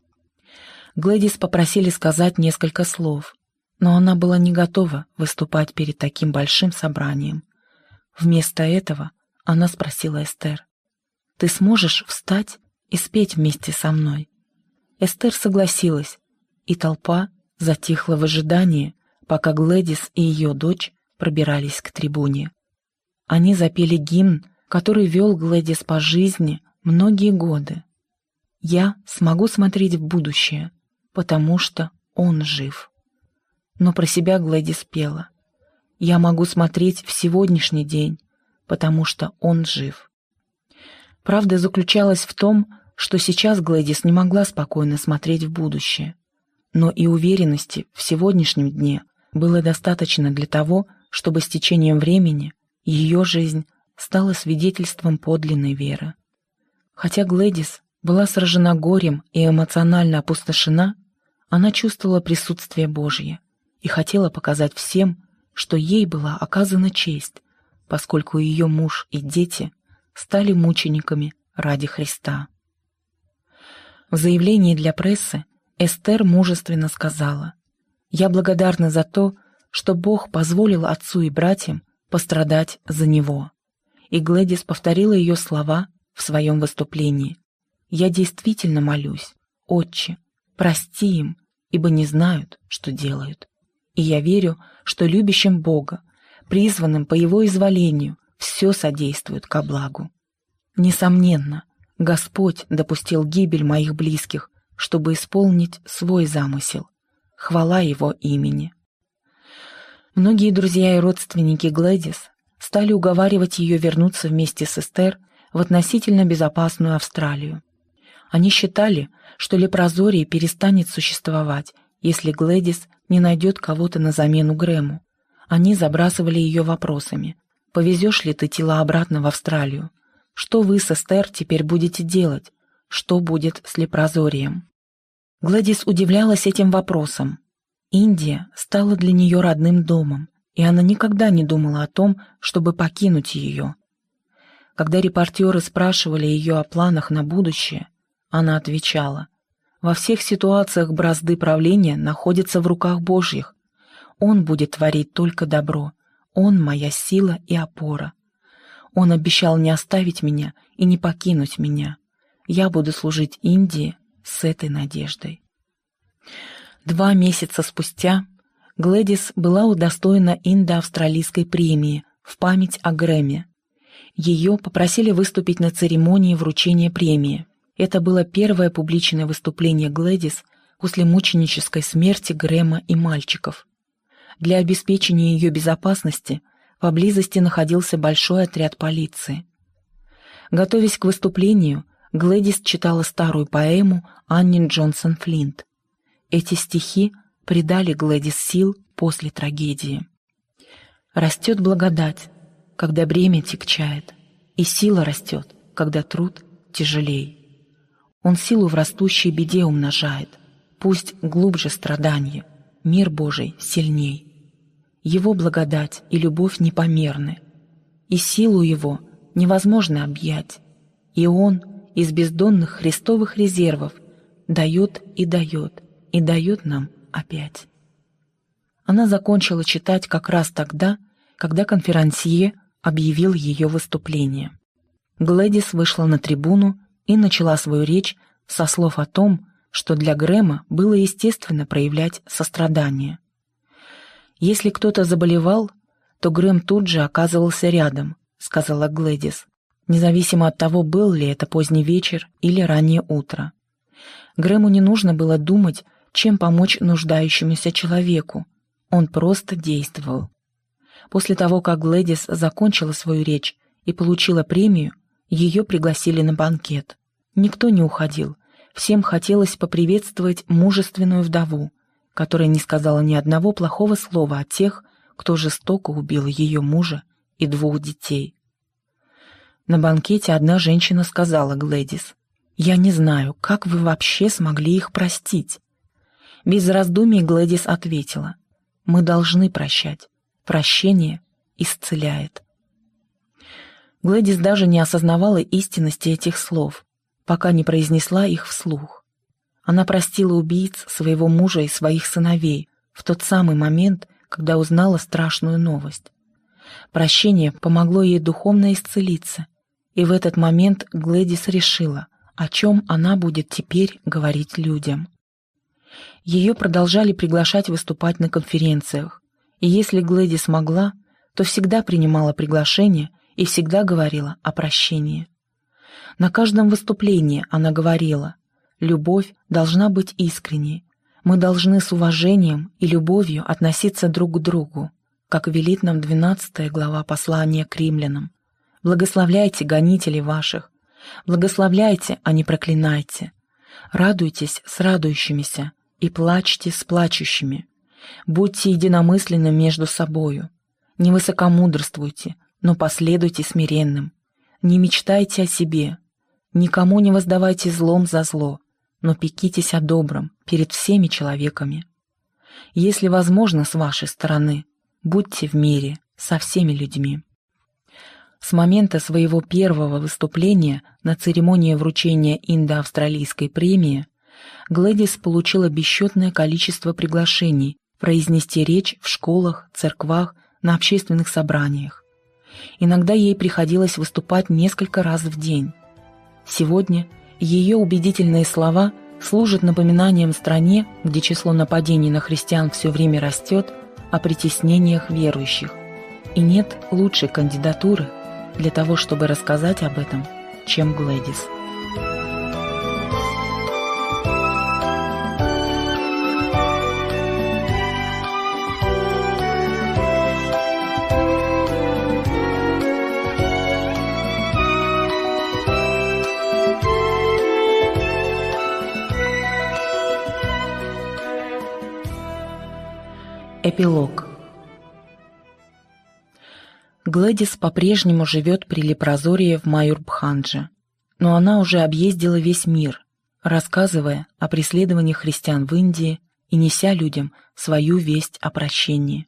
Глэдис попросили сказать несколько слов, но она была не готова выступать перед таким большим собранием. Вместо этого она спросила Эстер. Ты сможешь встать и спеть вместе со мной?» Эстер согласилась, и толпа затихла в ожидании, пока Глэдис и ее дочь пробирались к трибуне. Они запели гимн, который вел Глэдис по жизни многие годы. «Я смогу смотреть в будущее, потому что он жив». Но про себя Глэдис пела. «Я могу смотреть в сегодняшний день, потому что он жив». Правда заключалась в том, что сейчас Глэдис не могла спокойно смотреть в будущее. Но и уверенности в сегодняшнем дне было достаточно для того, чтобы с течением времени ее жизнь стала свидетельством подлинной веры. Хотя Глэдис была сражена горем и эмоционально опустошена, она чувствовала присутствие Божье и хотела показать всем, что ей была оказана честь, поскольку ее муж и дети стали мучениками ради Христа. В заявлении для прессы Эстер мужественно сказала, «Я благодарна за то, что Бог позволил отцу и братьям пострадать за него». И Глэдис повторила ее слова в своем выступлении. «Я действительно молюсь, Отче, прости им, ибо не знают, что делают. И я верю, что любящим Бога, призванным по Его изволению, все содействует ко благу. Несомненно, Господь допустил гибель моих близких, чтобы исполнить свой замысел. Хвала Его имени. Многие друзья и родственники Глэдис стали уговаривать ее вернуться вместе с Эстер в относительно безопасную Австралию. Они считали, что лепрозорие перестанет существовать, если Глэдис не найдет кого-то на замену Грэму. Они забрасывали ее вопросами. «Повезешь ли ты тела обратно в Австралию? Что вы с Эстер теперь будете делать? Что будет с лепрозорием?» Гладис удивлялась этим вопросом. Индия стала для нее родным домом, и она никогда не думала о том, чтобы покинуть ее. Когда репортеры спрашивали ее о планах на будущее, она отвечала, «Во всех ситуациях бразды правления находятся в руках Божьих. Он будет творить только добро. Он моя сила и опора. Он обещал не оставить меня и не покинуть меня. Я буду служить Индии с этой надеждой». Два месяца спустя Глэдис была удостоена индо-австралийской премии в память о Грэмме. Ее попросили выступить на церемонии вручения премии. Это было первое публичное выступление Глэдис после мученической смерти Грэма и мальчиков. Для обеспечения ее безопасности поблизости находился большой отряд полиции. Готовясь к выступлению, Глэдис читала старую поэму Анни Джонсон Флинт. Эти стихи придали Глэдис сил после трагедии. Растет благодать, когда бремя тягчает, и сила растет, когда труд тяжелей. Он силу в растущей беде умножает, пусть глубже страдания, мир Божий сильней. Его благодать и любовь непомерны, и силу Его невозможно объять, и Он из бездонных христовых резервов дает и дает, и дает нам опять. Она закончила читать как раз тогда, когда конферансье объявил ее выступление. Глэдис вышла на трибуну и начала свою речь со слов о том, что для Грэма было естественно проявлять сострадание. «Если кто-то заболевал, то Грэм тут же оказывался рядом», — сказала Глэдис, независимо от того, был ли это поздний вечер или раннее утро. Грэму не нужно было думать, чем помочь нуждающемуся человеку. Он просто действовал. После того, как Глэдис закончила свою речь и получила премию, ее пригласили на банкет. Никто не уходил. Всем хотелось поприветствовать мужественную вдову, которая не сказала ни одного плохого слова о тех, кто жестоко убил ее мужа и двух детей. На банкете одна женщина сказала Глэдис, «Я не знаю, как вы вообще смогли их простить?» Без раздумий Глэдис ответила, «Мы должны прощать. Прощение исцеляет. Глэдис даже не осознавала истинности этих слов, пока не произнесла их вслух. Она простила убийц своего мужа и своих сыновей в тот самый момент, когда узнала страшную новость. Прощение помогло ей духовно исцелиться, и в этот момент Глэдис решила, о чем она будет теперь говорить людям. Ее продолжали приглашать выступать на конференциях, и если Глэди смогла, то всегда принимала приглашение и всегда говорила о прощении. На каждом выступлении она говорила, любовь должна быть искренней, мы должны с уважением и любовью относиться друг к другу, как велит нам 12 глава послания к римлянам. Благословляйте гонителей ваших, благословляйте, а не проклинайте. Радуйтесь с радующимися и плачьте с плачущими. Будьте единомысленны между собою. Не высокомудрствуйте, но последуйте смиренным. Не мечтайте о себе. Никому не воздавайте злом за зло, но пекитесь о добром перед всеми человеками. Если возможно с вашей стороны, будьте в мире со всеми людьми. С момента своего первого выступления на церемонии вручения индо-австралийской премии Глэдис получила бесчетное количество приглашений произнести речь в школах, церквах, на общественных собраниях. Иногда ей приходилось выступать несколько раз в день. Сегодня ее убедительные слова служат напоминанием стране, где число нападений на христиан все время растет, о притеснениях верующих. И нет лучшей кандидатуры для того, чтобы рассказать об этом, чем Глэдис. Эпилог Глэдис по-прежнему живет при Лепрозории в Майурбхандже, но она уже объездила весь мир, рассказывая о преследовании христиан в Индии и неся людям свою весть о прощении.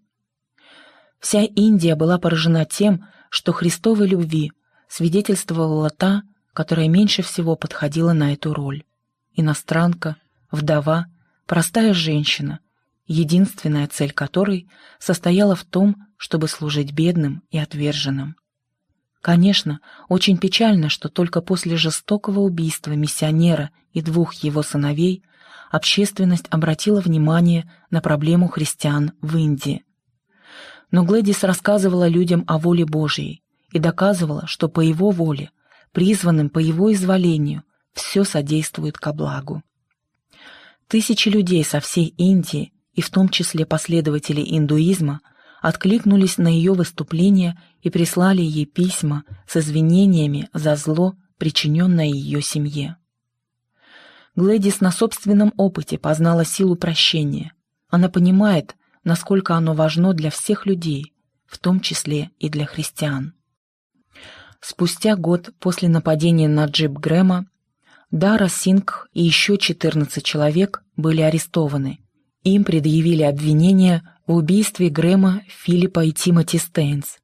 Вся Индия была поражена тем, что Христовой любви свидетельствовала та, которая меньше всего подходила на эту роль. Иностранка, вдова, простая женщина, единственная цель которой состояла в том, чтобы служить бедным и отверженным. Конечно, очень печально, что только после жестокого убийства миссионера и двух его сыновей общественность обратила внимание на проблему христиан в Индии. Но Глэдис рассказывала людям о воле Божьей и доказывала, что по его воле, призванным по его изволению, все содействует ко благу. Тысячи людей со всей Индии, и в том числе последователи индуизма, откликнулись на ее выступление и прислали ей письма с извинениями за зло, причиненное ее семье. Глэдис на собственном опыте познала силу прощения. Она понимает, насколько оно важно для всех людей, в том числе и для христиан. Спустя год после нападения на джип Грэма Дара Сингх и еще 14 человек были арестованы. Им предъявили обвинения в убийстве Грэма, Филиппа и Тимоти Стейнс.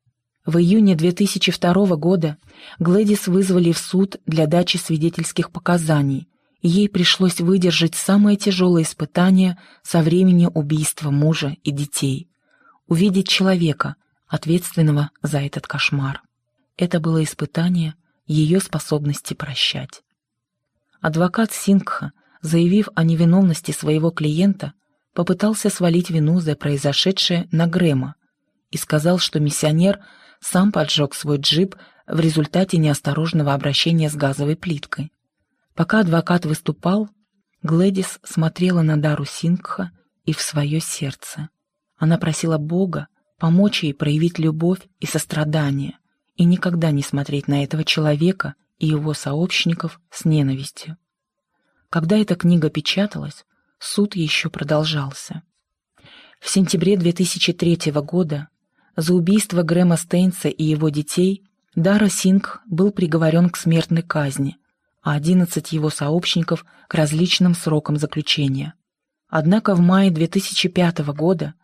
В июне 2002 года Глэдис вызвали в суд для дачи свидетельских показаний, и ей пришлось выдержать самое тяжелое испытание со времени убийства мужа и детей — увидеть человека, ответственного за этот кошмар. Это было испытание ее способности прощать. Адвокат Сингха, заявив о невиновности своего клиента, попытался свалить вину за произошедшее на Грэма и сказал, что миссионер сам поджег свой джип в результате неосторожного обращения с газовой плиткой. Пока адвокат выступал, Глэдис смотрела на Дару Сингха и в свое сердце. Она просила Бога помочь ей проявить любовь и сострадание и никогда не смотреть на этого человека и его сообщников с ненавистью. Когда эта книга печаталась, суд еще продолжался. В сентябре 2003 года за убийство Грэма Стейнса и его детей Дара Сингх был приговорен к смертной казни, а 11 его сообщников — к различным срокам заключения. Однако в мае 2005 года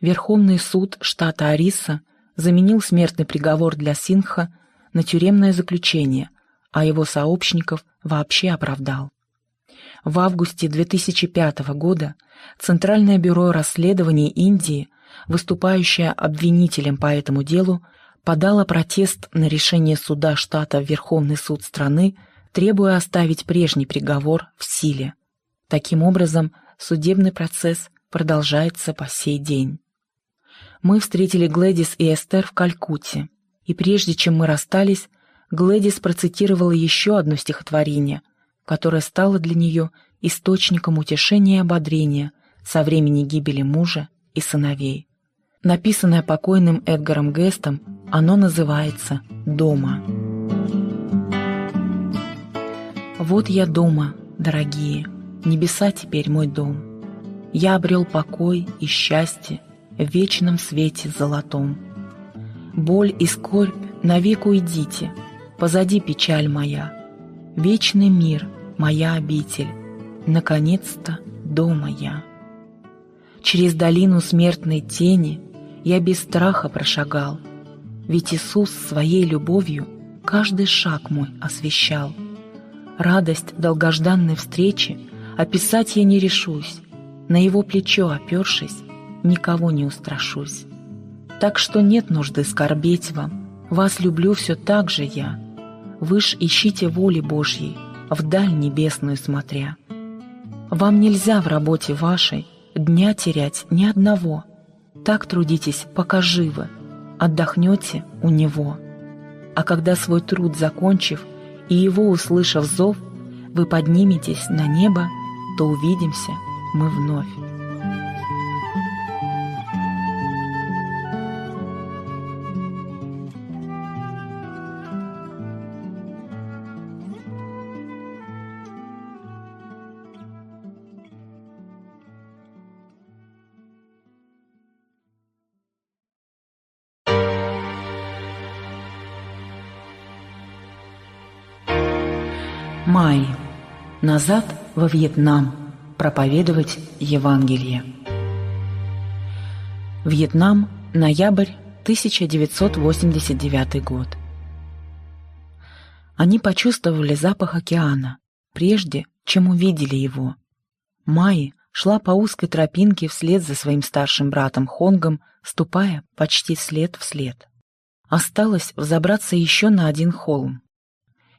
Верховный суд штата Ариса заменил смертный приговор для Сингха на тюремное заключение, а его сообщников вообще оправдал. В августе 2005 года Центральное бюро расследований Индии, выступающее обвинителем по этому делу, подало протест на решение суда штата Верховный суд страны, требуя оставить прежний приговор в силе. Таким образом, судебный процесс продолжается по сей день. Мы встретили Глэдис и Эстер в Калькутте, и прежде чем мы расстались, Глэдис процитировала еще одно стихотворение, которое стало для нее источником утешения и ободрения со времени гибели мужа и сыновей. Написанное покойным Эдгаром Гестом, оно называется «Дома». «Вот я дома, дорогие, небеса теперь мой дом. Я обрел покой и счастье в вечном свете золотом. Боль и скорбь навек уйдите — позади печаль моя. Вечный мир, моя обитель, наконец-то дома я. Через долину смертной тени я без страха прошагал, ведь Иисус своей любовью каждый шаг мой освещал. Радость долгожданной встречи описать я не решусь, на его плечо опершись, никого не устрашусь. Так что нет нужды скорбеть вам, вас люблю все так же я — вы ж ищите воли Божьей, вдаль небесную смотря. Вам нельзя в работе вашей дня терять ни одного. Так трудитесь, пока живы, отдохнете у Него. А когда свой труд закончив и его услышав зов, вы подниметесь на небо, то увидимся мы вновь. Майи. Назад во Вьетнам. Проповедовать Евангелие. Вьетнам. Ноябрь 1989 год. Они почувствовали запах океана, прежде чем увидели его. Майи шла по узкой тропинке вслед за своим старшим братом Хонгом, ступая почти след в след. Осталось взобраться еще на один холм.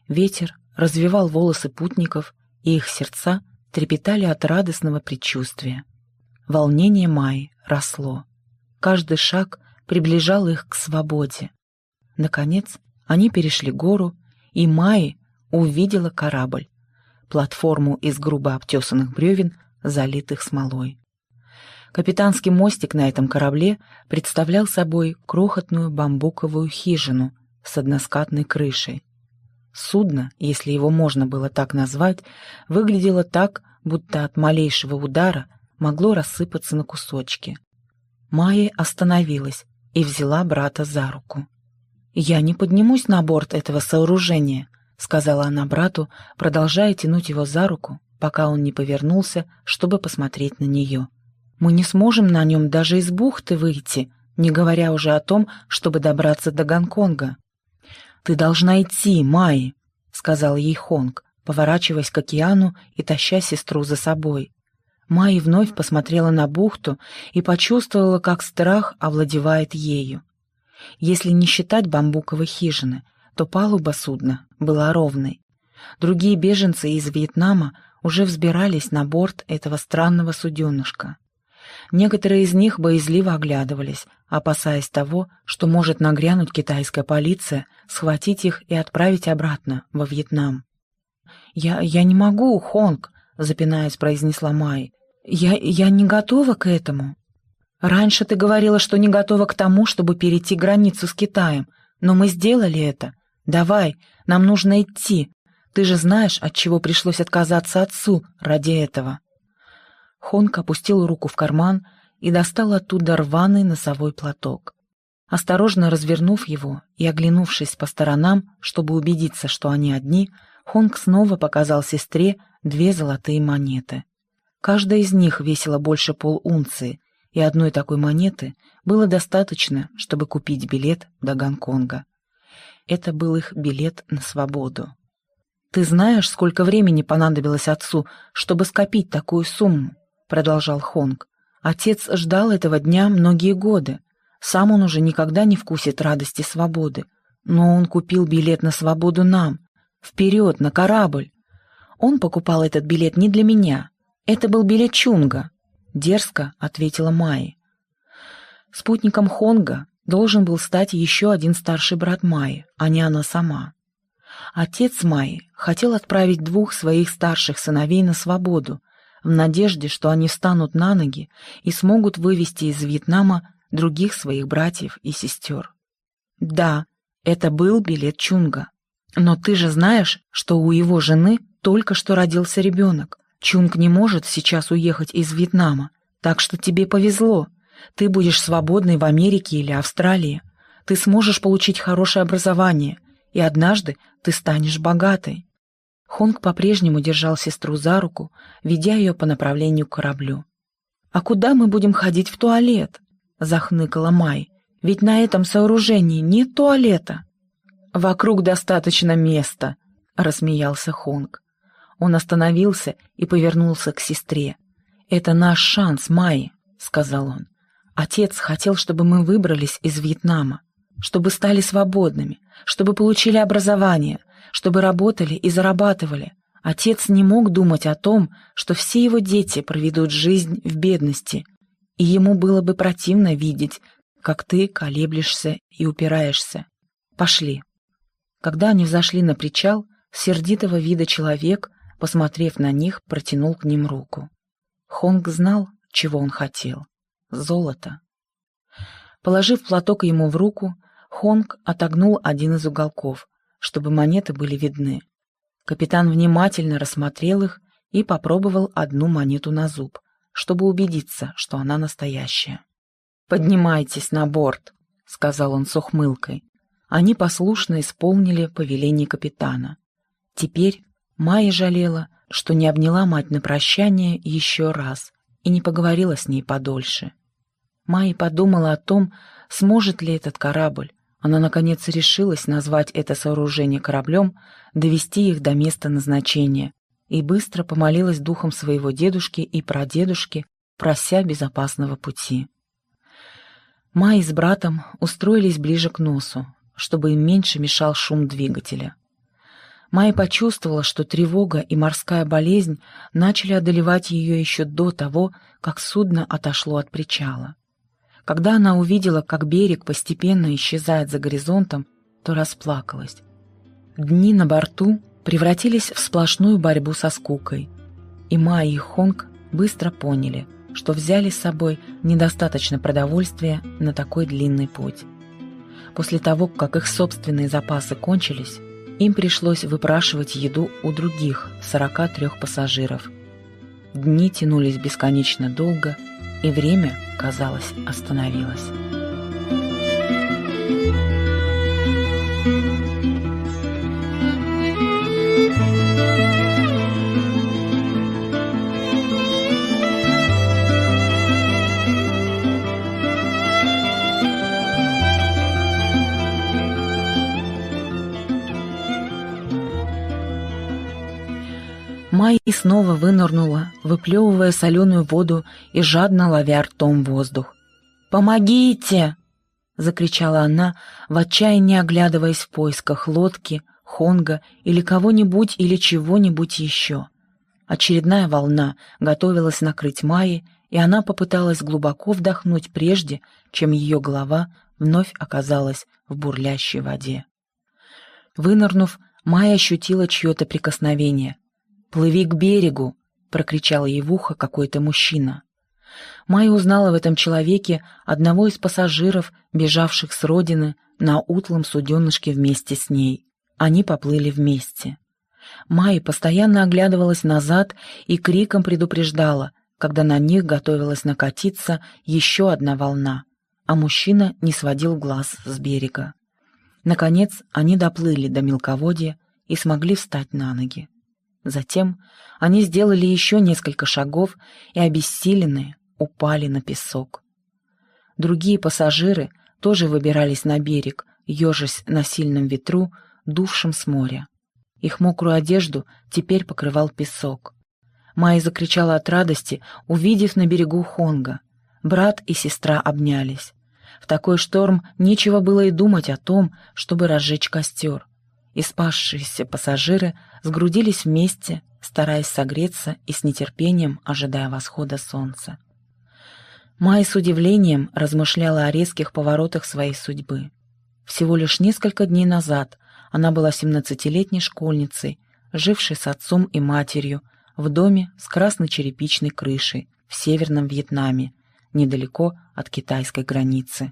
Ветер развивал волосы путников, и их сердца трепетали от радостного предчувствия. Волнение Майи росло. Каждый шаг приближал их к свободе. Наконец, они перешли гору, и Майи увидела корабль, платформу из грубо обтесанных бревен, залитых смолой. Капитанский мостик на этом корабле представлял собой крохотную бамбуковую хижину с односкатной крышей. Судно, если его можно было так назвать, выглядело так, будто от малейшего удара могло рассыпаться на кусочки. Майя остановилась и взяла брата за руку. «Я не поднимусь на борт этого сооружения», — сказала она брату, продолжая тянуть его за руку, пока он не повернулся, чтобы посмотреть на нее. «Мы не сможем на нем даже из бухты выйти, не говоря уже о том, чтобы добраться до Гонконга». «Ты должна идти, Майи», — сказал ей Хонг, поворачиваясь к океану и таща сестру за собой. Майи вновь посмотрела на бухту и почувствовала, как страх овладевает ею. Если не считать бамбуковой хижины, то палуба судна была ровной. Другие беженцы из Вьетнама уже взбирались на борт этого странного суденышка. Некоторые из них боязливо оглядывались, опасаясь того, что может нагрянуть китайская полиция, схватить их и отправить обратно во Вьетнам. «Я, я не могу, Хонг», — запинаясь, произнесла Май. «Я, я не готова к этому». «Раньше ты говорила, что не готова к тому, чтобы перейти границу с Китаем, но мы сделали это. Давай, нам нужно идти. Ты же знаешь, от чего пришлось отказаться отцу ради этого». Хонг опустил руку в карман и достал оттуда рваный носовой платок. Осторожно развернув его и оглянувшись по сторонам, чтобы убедиться, что они одни, Хонг снова показал сестре две золотые монеты. Каждая из них весила больше полунции, и одной такой монеты было достаточно, чтобы купить билет до Гонконга. Это был их билет на свободу. «Ты знаешь, сколько времени понадобилось отцу, чтобы скопить такую сумму?» — продолжал Хонг. «Отец ждал этого дня многие годы. Сам он уже никогда не вкусит радости свободы. Но он купил билет на свободу нам. Вперед, на корабль. Он покупал этот билет не для меня. Это был билет Чунга. Дерзко ответила Майи. Спутником Хонга должен был стать еще один старший брат Майи, а не она сама. Отец Майи хотел отправить двух своих старших сыновей на свободу, в надежде, что они встанут на ноги и смогут вывести из Вьетнама других своих братьев и сестер. Да, это был билет Чунга. Но ты же знаешь, что у его жены только что родился ребенок. Чунг не может сейчас уехать из Вьетнама, так что тебе повезло. Ты будешь свободной в Америке или Австралии. Ты сможешь получить хорошее образование, и однажды ты станешь богатой. Хонг по-прежнему держал сестру за руку, ведя ее по направлению к кораблю. «А куда мы будем ходить в туалет?» — захныкала Май. «Ведь на этом сооружении нет туалета». «Вокруг достаточно места», — рассмеялся Хонг. Он остановился и повернулся к сестре. «Это наш шанс, Майи», — сказал он. «Отец хотел, чтобы мы выбрались из Вьетнама, чтобы стали свободными, чтобы получили образование, чтобы работали и зарабатывали. Отец не мог думать о том, что все его дети проведут жизнь в бедности, и ему было бы противно видеть, как ты колеблешься и упираешься. Пошли». Когда они взошли на причал, сердитого вида человек посмотрев на них, протянул к ним руку. Хонг знал, чего он хотел — золото. Положив платок ему в руку, Хонг отогнул один из уголков, чтобы монеты были видны. Капитан внимательно рассмотрел их и попробовал одну монету на зуб, чтобы убедиться, что она настоящая. «Поднимайтесь на борт», — сказал он с ухмылкой. Они послушно исполнили повеление капитана. Теперь Майя жалела, что не обняла мать на прощание еще раз и не поговорила с ней подольше. Майя подумала о том, сможет ли этот корабль. Она, наконец, решилась назвать это сооружение кораблем, довести их до места назначения, и быстро помолилась духом своего дедушки и прадедушки, прося безопасного пути. Майя с братом устроились ближе к носу, чтобы им меньше мешал шум двигателя. Майя почувствовала, что тревога и морская болезнь начали одолевать ее еще до того, как судно отошло от причала. Когда она увидела, как берег постепенно исчезает за горизонтом, то расплакалась. Дни на борту превратились в сплошную борьбу со скукой, и Майя и Хонг быстро поняли, что взяли с собой недостаточно продовольствия на такой длинный путь. После того, как их собственные запасы кончились, им пришлось выпрашивать еду у других 43 пассажиров. Дни тянулись бесконечно долго, и время, казалось, остановилось. Майи снова вынырнула, выплевывая соленую воду и жадно ловя ртом воздух. «Помогите!» — закричала она, в отчаянии оглядываясь в поисках лодки, хонга или кого-нибудь или чего-нибудь еще. Очередная волна готовилась накрыть Майи, и она попыталась глубоко вдохнуть прежде, чем ее голова вновь оказалась в бурлящей воде. Вынырнув, Майя ощутила чье-то прикосновение — «Плыви к берегу!» — прокричал ей в ухо какой-то мужчина. Майя узнала в этом человеке одного из пассажиров, бежавших с родины на утлом суденышке вместе с ней. Они поплыли вместе. Майя постоянно оглядывалась назад и криком предупреждала, когда на них готовилась накатиться еще одна волна, а мужчина не сводил глаз с берега. Наконец они доплыли до мелководья и смогли встать на ноги. Затем они сделали еще несколько шагов и, обессиленные, упали на песок. Другие пассажиры тоже выбирались на берег, ежась на сильном ветру, дувшем с моря. Их мокрую одежду теперь покрывал песок. Майя закричала от радости, увидев на берегу Хонга. Брат и сестра обнялись. В такой шторм нечего было и думать о том, чтобы разжечь костер и спасшиеся пассажиры сгрудились вместе, стараясь согреться и с нетерпением ожидая восхода солнца. Майя с удивлением размышляла о резких поворотах своей судьбы. Всего лишь несколько дней назад она была семнадцатилетней школьницей, жившей с отцом и матерью в доме с красной черепичной крышей в Северном Вьетнаме, недалеко от китайской границы.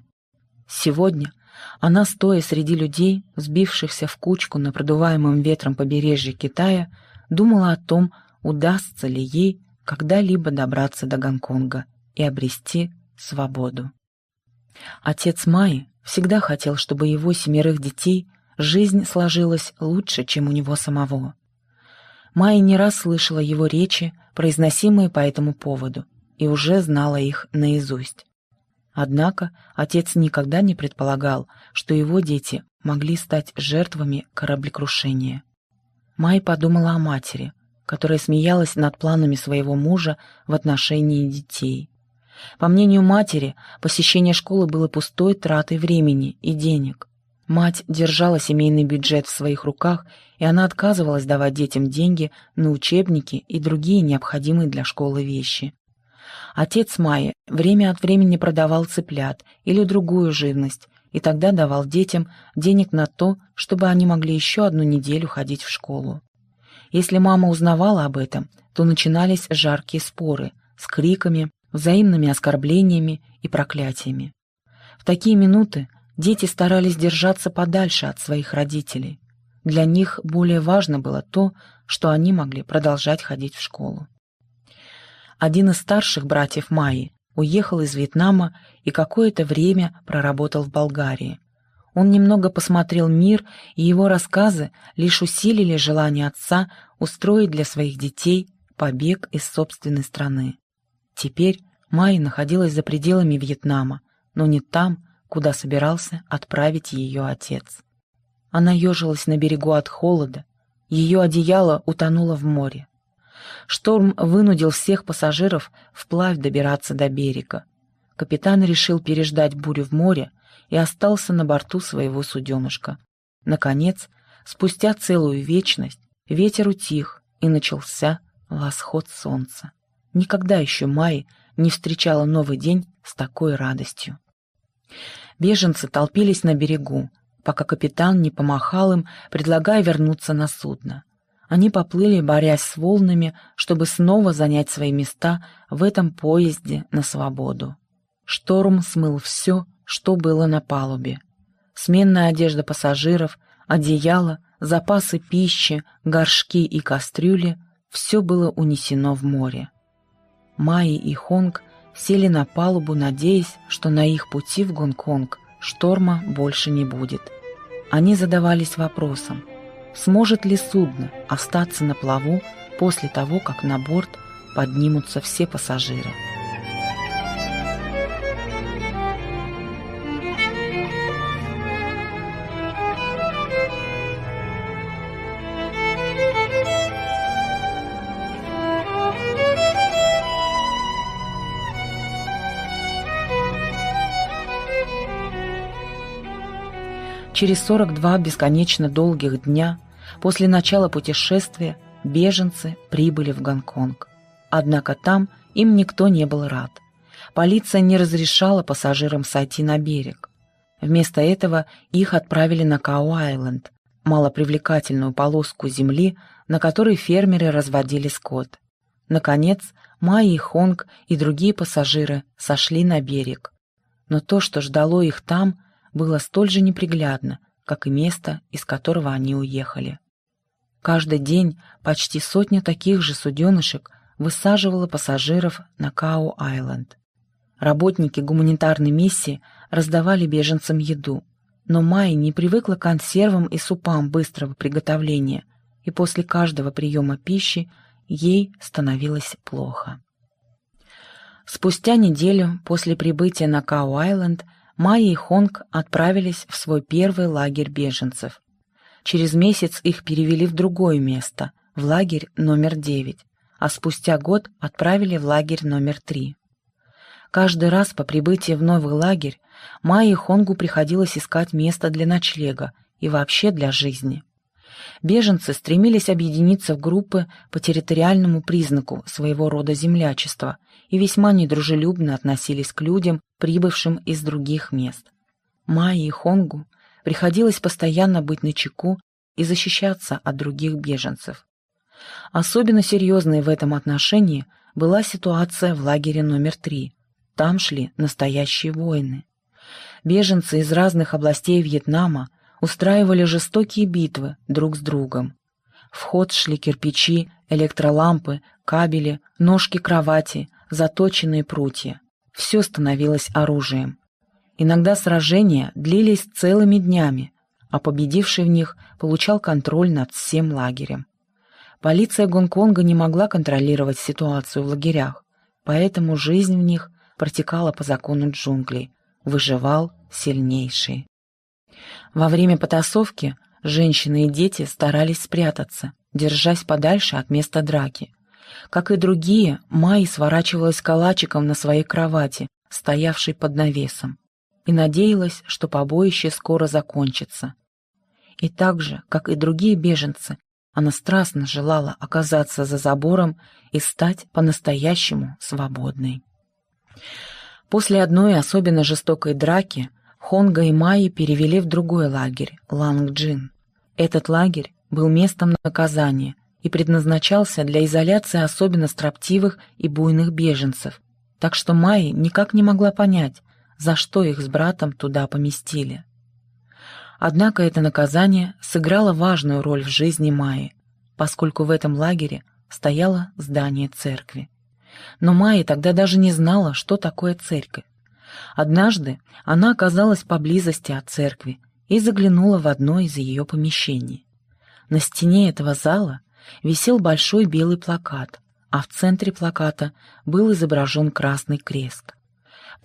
Сегодня – она, стоя среди людей, сбившихся в кучку на продуваемом ветром побережье Китая, думала о том, удастся ли ей когда-либо добраться до Гонконга и обрести свободу. Отец Майи всегда хотел, чтобы его семерых детей жизнь сложилась лучше, чем у него самого. Майя не раз слышала его речи, произносимые по этому поводу, и уже знала их наизусть. Однако отец никогда не предполагал, что его дети могли стать жертвами кораблекрушения. Май подумала о матери, которая смеялась над планами своего мужа в отношении детей. По мнению матери, посещение школы было пустой тратой времени и денег. Мать держала семейный бюджет в своих руках, и она отказывалась давать детям деньги на учебники и другие необходимые для школы вещи. Отец Майи время от времени продавал цыплят или другую живность, и тогда давал детям денег на то, чтобы они могли еще одну неделю ходить в школу. Если мама узнавала об этом, то начинались жаркие споры с криками, взаимными оскорблениями и проклятиями. В такие минуты дети старались держаться подальше от своих родителей. Для них более важно было то, что они могли продолжать ходить в школу. Один из старших братьев Майи уехал из Вьетнама и какое-то время проработал в Болгарии. Он немного посмотрел мир, и его рассказы лишь усилили желание отца устроить для своих детей побег из собственной страны. Теперь Майя находилась за пределами Вьетнама, но не там, куда собирался отправить ее отец. Она ежилась на берегу от холода, ее одеяло утонуло в море. Шторм вынудил всех пассажиров вплавь добираться до берега. Капитан решил переждать бурю в море и остался на борту своего суденышка. Наконец, спустя целую вечность, ветер утих, и начался восход солнца. Никогда еще Майи не встречала новый день с такой радостью. Беженцы толпились на берегу, пока капитан не помахал им, предлагая вернуться на судно. Они поплыли, борясь с волнами, чтобы снова занять свои места в этом поезде на свободу. Шторм смыл все, что было на палубе. Сменная одежда пассажиров, одеяло, запасы пищи, горшки и кастрюли — все было унесено в море. Майи и Хонг сели на палубу, надеясь, что на их пути в Гонконг шторма больше не будет. Они задавались вопросом, сможет ли судно остаться на плаву после того, как на борт поднимутся все пассажиры. Через 42 бесконечно долгих дня после начала путешествия беженцы прибыли в Гонконг. Однако там им никто не был рад. Полиция не разрешала пассажирам сойти на берег. Вместо этого их отправили на Кау-Айленд, малопривлекательную полоску земли, на которой фермеры разводили скот. Наконец, Майи, Хонг и другие пассажиры сошли на берег. Но то, что ждало их там, было столь же неприглядно, как и место, из которого они уехали. Каждый день почти сотня таких же суденышек высаживала пассажиров на Кау-Айленд. Работники гуманитарной миссии раздавали беженцам еду, но Майя не привыкла к консервам и супам быстрого приготовления, и после каждого приема пищи ей становилось плохо. Спустя неделю после прибытия на Кау-Айленд Майя и Хонг отправились в свой первый лагерь беженцев. Через месяц их перевели в другое место, в лагерь номер 9, а спустя год отправили в лагерь номер 3. Каждый раз по прибытии в новый лагерь Майе Хонгу приходилось искать место для ночлега и вообще для жизни. Беженцы стремились объединиться в группы по территориальному признаку своего рода землячества и весьма недружелюбно относились к людям, прибывшим из других мест. Майе и Хонгу приходилось постоянно быть начеку и защищаться от других беженцев. Особенно серьезной в этом отношении была ситуация в лагере номер три. Там шли настоящие войны. Беженцы из разных областей Вьетнама устраивали жестокие битвы друг с другом. В ход шли кирпичи, электролампы, кабели, ножки кровати, заточенные прутья. Все становилось оружием. Иногда сражения длились целыми днями, а победивший в них получал контроль над всем лагерем. Полиция Гонконга не могла контролировать ситуацию в лагерях, поэтому жизнь в них протекала по закону джунглей, выживал сильнейший. Во время потасовки женщины и дети старались спрятаться, держась подальше от места драки. Как и другие, Майи сворачивалась калачиком на своей кровати, стоявшей под навесом, и надеялась, что побоище скоро закончится. И так же, как и другие беженцы, она страстно желала оказаться за забором и стать по-настоящему свободной. После одной особенно жестокой драки Хонга и Майи перевели в другой лагерь, Лангджин. Этот лагерь был местом наказания и предназначался для изоляции особенно строптивых и буйных беженцев, так что Майи никак не могла понять, за что их с братом туда поместили. Однако это наказание сыграло важную роль в жизни Майи, поскольку в этом лагере стояло здание церкви. Но Майя тогда даже не знала, что такое церковь. Однажды она оказалась поблизости от церкви и заглянула в одно из ее помещений. На стене этого зала висел большой белый плакат, а в центре плаката был изображен красный крест.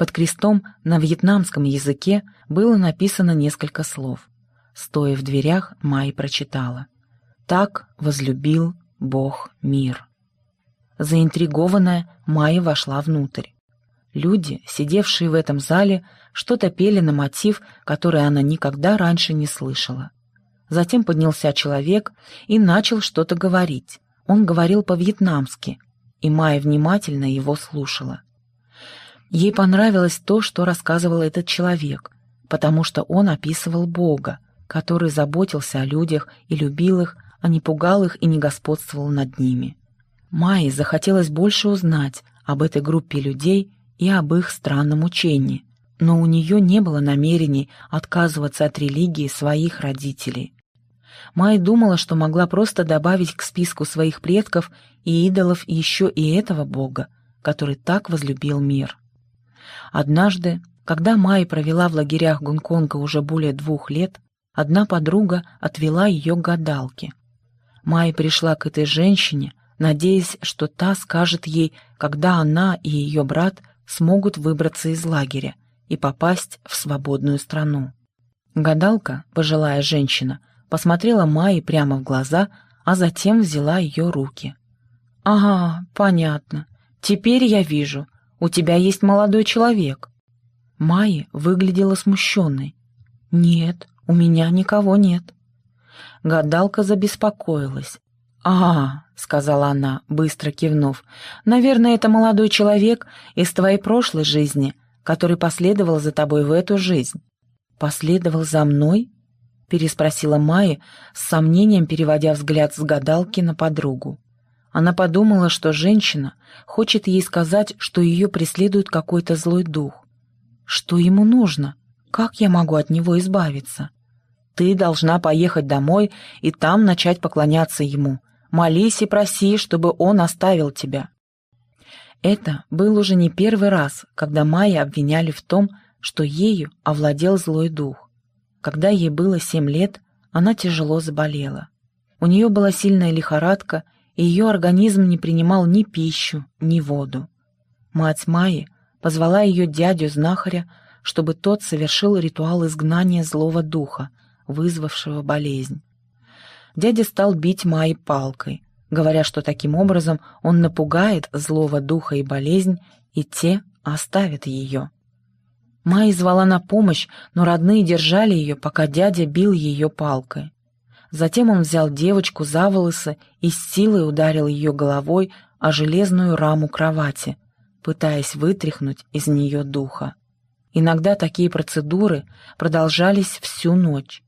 Под крестом на вьетнамском языке было написано несколько слов. Стоя в дверях, Май прочитала. «Так возлюбил Бог мир». Заинтригованная, Майя вошла внутрь. Люди, сидевшие в этом зале, что-то пели на мотив, который она никогда раньше не слышала. Затем поднялся человек и начал что-то говорить. Он говорил по-вьетнамски, и Майя внимательно его слушала. Ей понравилось то, что рассказывал этот человек, потому что он описывал Бога, который заботился о людях и любил их, а не пугал их и не господствовал над ними. Майе захотелось больше узнать об этой группе людей и об их странном учении, но у нее не было намерений отказываться от религии своих родителей. Май думала, что могла просто добавить к списку своих предков и идолов еще и этого бога, который так возлюбил мир. Однажды, когда Май провела в лагерях Гонконга уже более двух лет, одна подруга отвела ее к гадалке. Май пришла к этой женщине, надеясь, что та скажет ей, когда она и ее брат смогут выбраться из лагеря и попасть в свободную страну. Гадалка, пожилая женщина, посмотрела Майе прямо в глаза, а затем взяла ее руки. «Ага, понятно. Теперь я вижу. У тебя есть молодой человек». Майя выглядела смущенной. «Нет, у меня никого нет». Гадалка забеспокоилась. «А, — сказала она, быстро кивнув, — наверное, это молодой человек из твоей прошлой жизни, который последовал за тобой в эту жизнь». «Последовал за мной?» переспросила Майя, с сомнением переводя взгляд с гадалки на подругу. Она подумала, что женщина хочет ей сказать, что ее преследует какой-то злой дух. Что ему нужно? Как я могу от него избавиться? Ты должна поехать домой и там начать поклоняться ему. Молись и проси, чтобы он оставил тебя. Это был уже не первый раз, когда Майя обвиняли в том, что ею овладел злой дух. Когда ей было семь лет, она тяжело заболела. У нее была сильная лихорадка, ее организм не принимал ни пищу, ни воду. Мать Майи позвала ее дядю-знахаря, чтобы тот совершил ритуал изгнания злого духа, вызвавшего болезнь. Дядя стал бить Майи палкой, говоря, что таким образом он напугает злого духа и болезнь, и те оставят ее. Майя звала на помощь, но родные держали ее, пока дядя бил ее палкой. Затем он взял девочку за волосы и с силой ударил ее головой о железную раму кровати, пытаясь вытряхнуть из нее духа. Иногда такие процедуры продолжались всю ночь.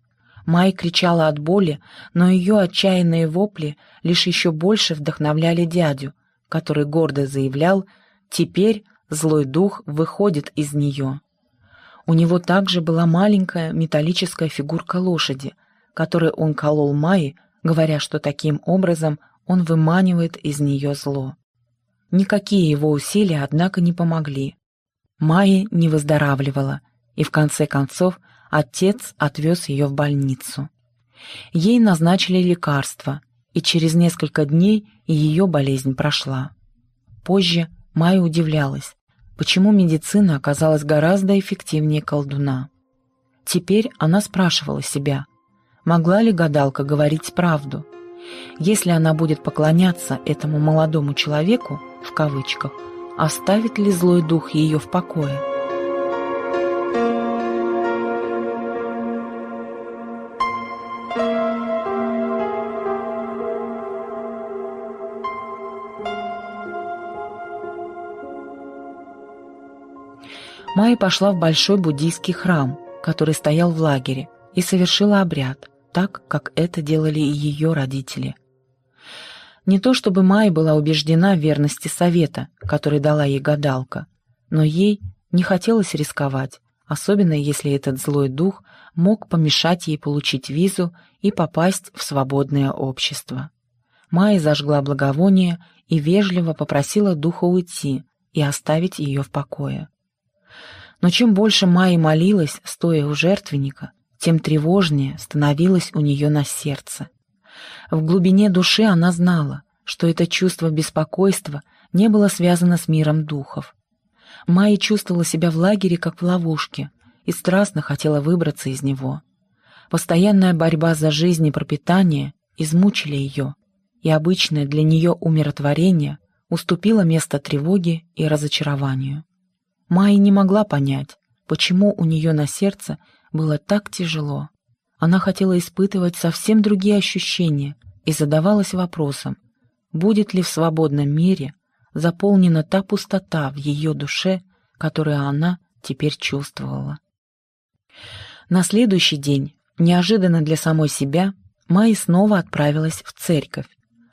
Май кричала от боли, но ее отчаянные вопли лишь еще больше вдохновляли дядю, который гордо заявлял «теперь злой дух выходит из нее». У него также была маленькая металлическая фигурка лошади, которой он колол Майи, говоря, что таким образом он выманивает из нее зло. Никакие его усилия, однако, не помогли. Майя не выздоравливала, и в конце концов отец отвез ее в больницу. Ей назначили лекарства, и через несколько дней ее болезнь прошла. Позже Майя удивлялась, почему медицина оказалась гораздо эффективнее колдуна. Теперь она спрашивала себя, могла ли гадалка говорить правду. Если она будет поклоняться этому молодому человеку, в кавычках, оставит ли злой дух ее в покое? Майя пошла в большой буддийский храм, который стоял в лагере, и совершила обряд, так, как это делали и ее родители. Не то чтобы Майя была убеждена в верности совета, который дала ей гадалка, но ей не хотелось рисковать, особенно если этот злой дух мог помешать ей получить визу и попасть в свободное общество. Майя зажгла благовоние и вежливо попросила духа уйти и оставить ее в покое. Но чем больше Майя молилась, стоя у жертвенника, тем тревожнее становилось у нее на сердце. В глубине души она знала, что это чувство беспокойства не было связано с миром духов. Майя чувствовала себя в лагере как в ловушке и страстно хотела выбраться из него. Постоянная борьба за жизнь и пропитание измучили ее, и обычное для нее умиротворение уступило место тревоге и разочарованию. Майя не могла понять, почему у нее на сердце было так тяжело. Она хотела испытывать совсем другие ощущения и задавалась вопросом, будет ли в свободном мире заполнена та пустота в ее душе, которую она теперь чувствовала. На следующий день, неожиданно для самой себя, Майя снова отправилась в церковь.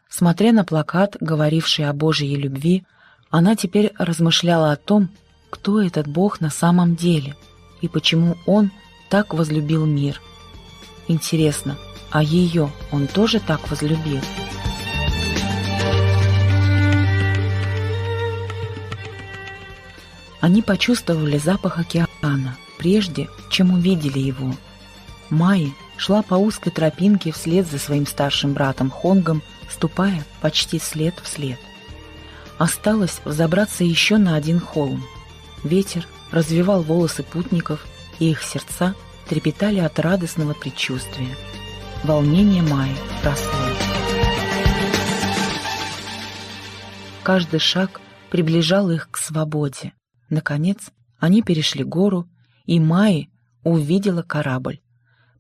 Смотря на плакат, говоривший о Божьей любви, она теперь размышляла о том, кто этот Бог на самом деле и почему Он так возлюбил мир. Интересно, а ее Он тоже так возлюбил? Они почувствовали запах океана, прежде чем увидели его. Майи шла по узкой тропинке вслед за своим старшим братом Хонгом, ступая почти след в след. Осталось взобраться еще на один холм. Ветер развивал волосы путников, и их сердца трепетали от радостного предчувствия. Волнение Майи росло. Каждый шаг приближал их к свободе. Наконец, они перешли гору, и Майи увидела корабль,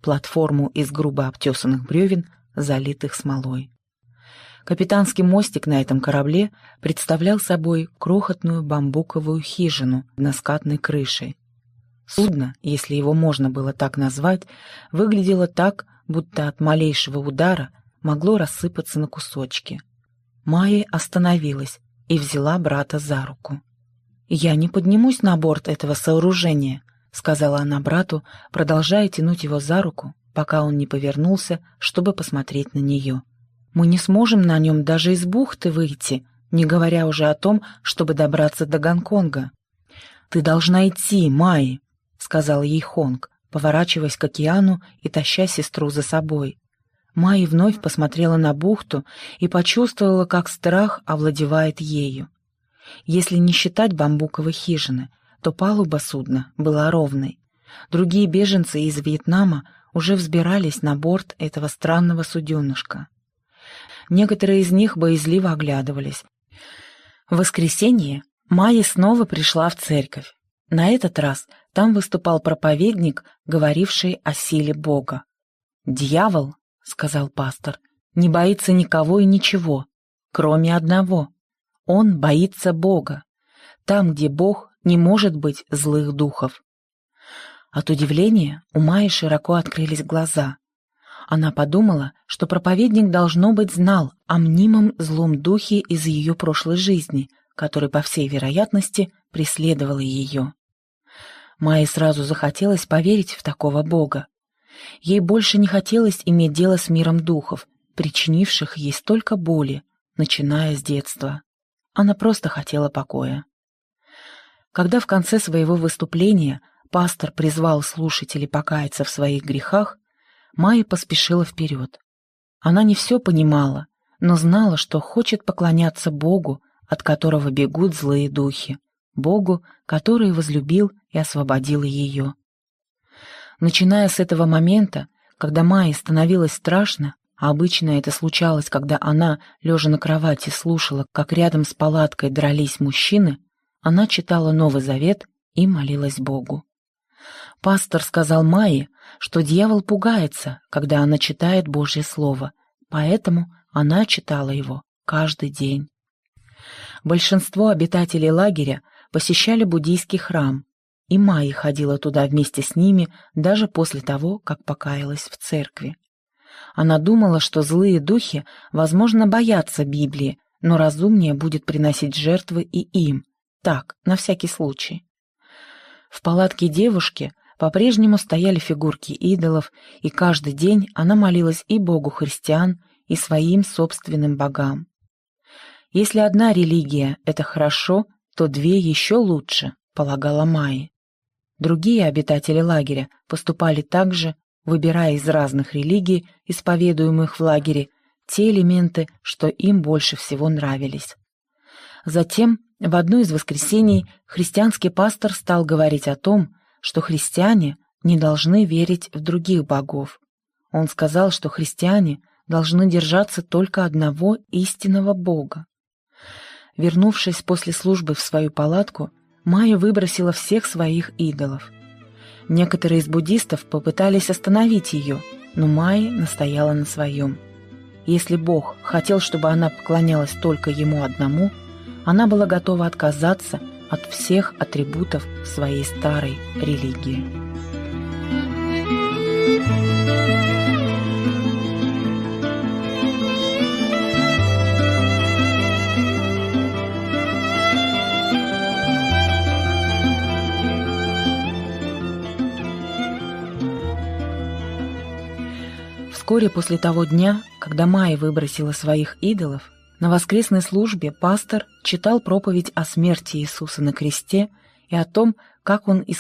платформу из грубо обтесанных бревен, залитых смолой. Капитанский мостик на этом корабле представлял собой крохотную бамбуковую хижину на скатной крыше. Судно, если его можно было так назвать, выглядело так, будто от малейшего удара могло рассыпаться на кусочки. Майя остановилась и взяла брата за руку. «Я не поднимусь на борт этого сооружения», — сказала она брату, продолжая тянуть его за руку, пока он не повернулся, чтобы посмотреть на нее. «Мы не сможем на нем даже из бухты выйти, не говоря уже о том, чтобы добраться до Гонконга». «Ты должна идти, Майи», — сказал ей Хонг, поворачиваясь к океану и таща сестру за собой. Майи вновь посмотрела на бухту и почувствовала, как страх овладевает ею. Если не считать бамбуковой хижины, то палуба судна была ровной. Другие беженцы из Вьетнама уже взбирались на борт этого странного суденышка. Некоторые из них боязливо оглядывались. В воскресенье Майя снова пришла в церковь. На этот раз там выступал проповедник, говоривший о силе Бога. «Дьявол», — сказал пастор, — «не боится никого и ничего, кроме одного. Он боится Бога. Там, где Бог, не может быть злых духов. От удивления у Майи широко открылись глаза. Она подумала, что проповедник, должно быть, знал о мнимом злом духе из ее прошлой жизни, который, по всей вероятности, преследовал ее. Майе сразу захотелось поверить в такого Бога. Ей больше не хотелось иметь дело с миром духов, причинивших ей столько боли, начиная с детства. Она просто хотела покоя. Когда в конце своего выступления пастор призвал слушателей покаяться в своих грехах, Майя поспешила вперед. Она не все понимала, но знала, что хочет поклоняться Богу, от которого бегут злые духи, Богу, который возлюбил и освободил ее. Начиная с этого момента, когда Майе становилось страшно, а обычно это случалось, когда она, лежа на кровати, слушала, как рядом с палаткой дрались мужчины, она читала Новый Завет и молилась Богу. Пастор сказал Майе, что дьявол пугается, когда она читает Божье Слово, поэтому она читала его каждый день. Большинство обитателей лагеря посещали буддийский храм, и Майя ходила туда вместе с ними даже после того, как покаялась в церкви. Она думала, что злые духи, возможно, боятся Библии, но разумнее будет приносить жертвы и им, так, на всякий случай. В палатке девушки по-прежнему стояли фигурки идолов, и каждый день она молилась и Богу христиан, и своим собственным богам. Если одна религия — это хорошо, то две еще лучше, полагала Майя. Другие обитатели лагеря поступали так же выбирая из разных религий, исповедуемых в лагере, те элементы, что им больше всего нравились. Затем, в одно из воскресений, христианский пастор стал говорить о том, что христиане не должны верить в других богов. Он сказал, что христиане должны держаться только одного истинного Бога. Вернувшись после службы в свою палатку, Майя выбросила всех своих идолов. Некоторые из буддистов попытались остановить ее, но Майя настояла на своем. Если Бог хотел, чтобы она поклонялась только Ему одному, она была готова отказаться от всех атрибутов своей старой религии. Вскоре после того дня, когда Майя выбросила своих идолов, на воскресной службе пастор читал проповедь о смерти Иисуса на кресте и о том, как он искупил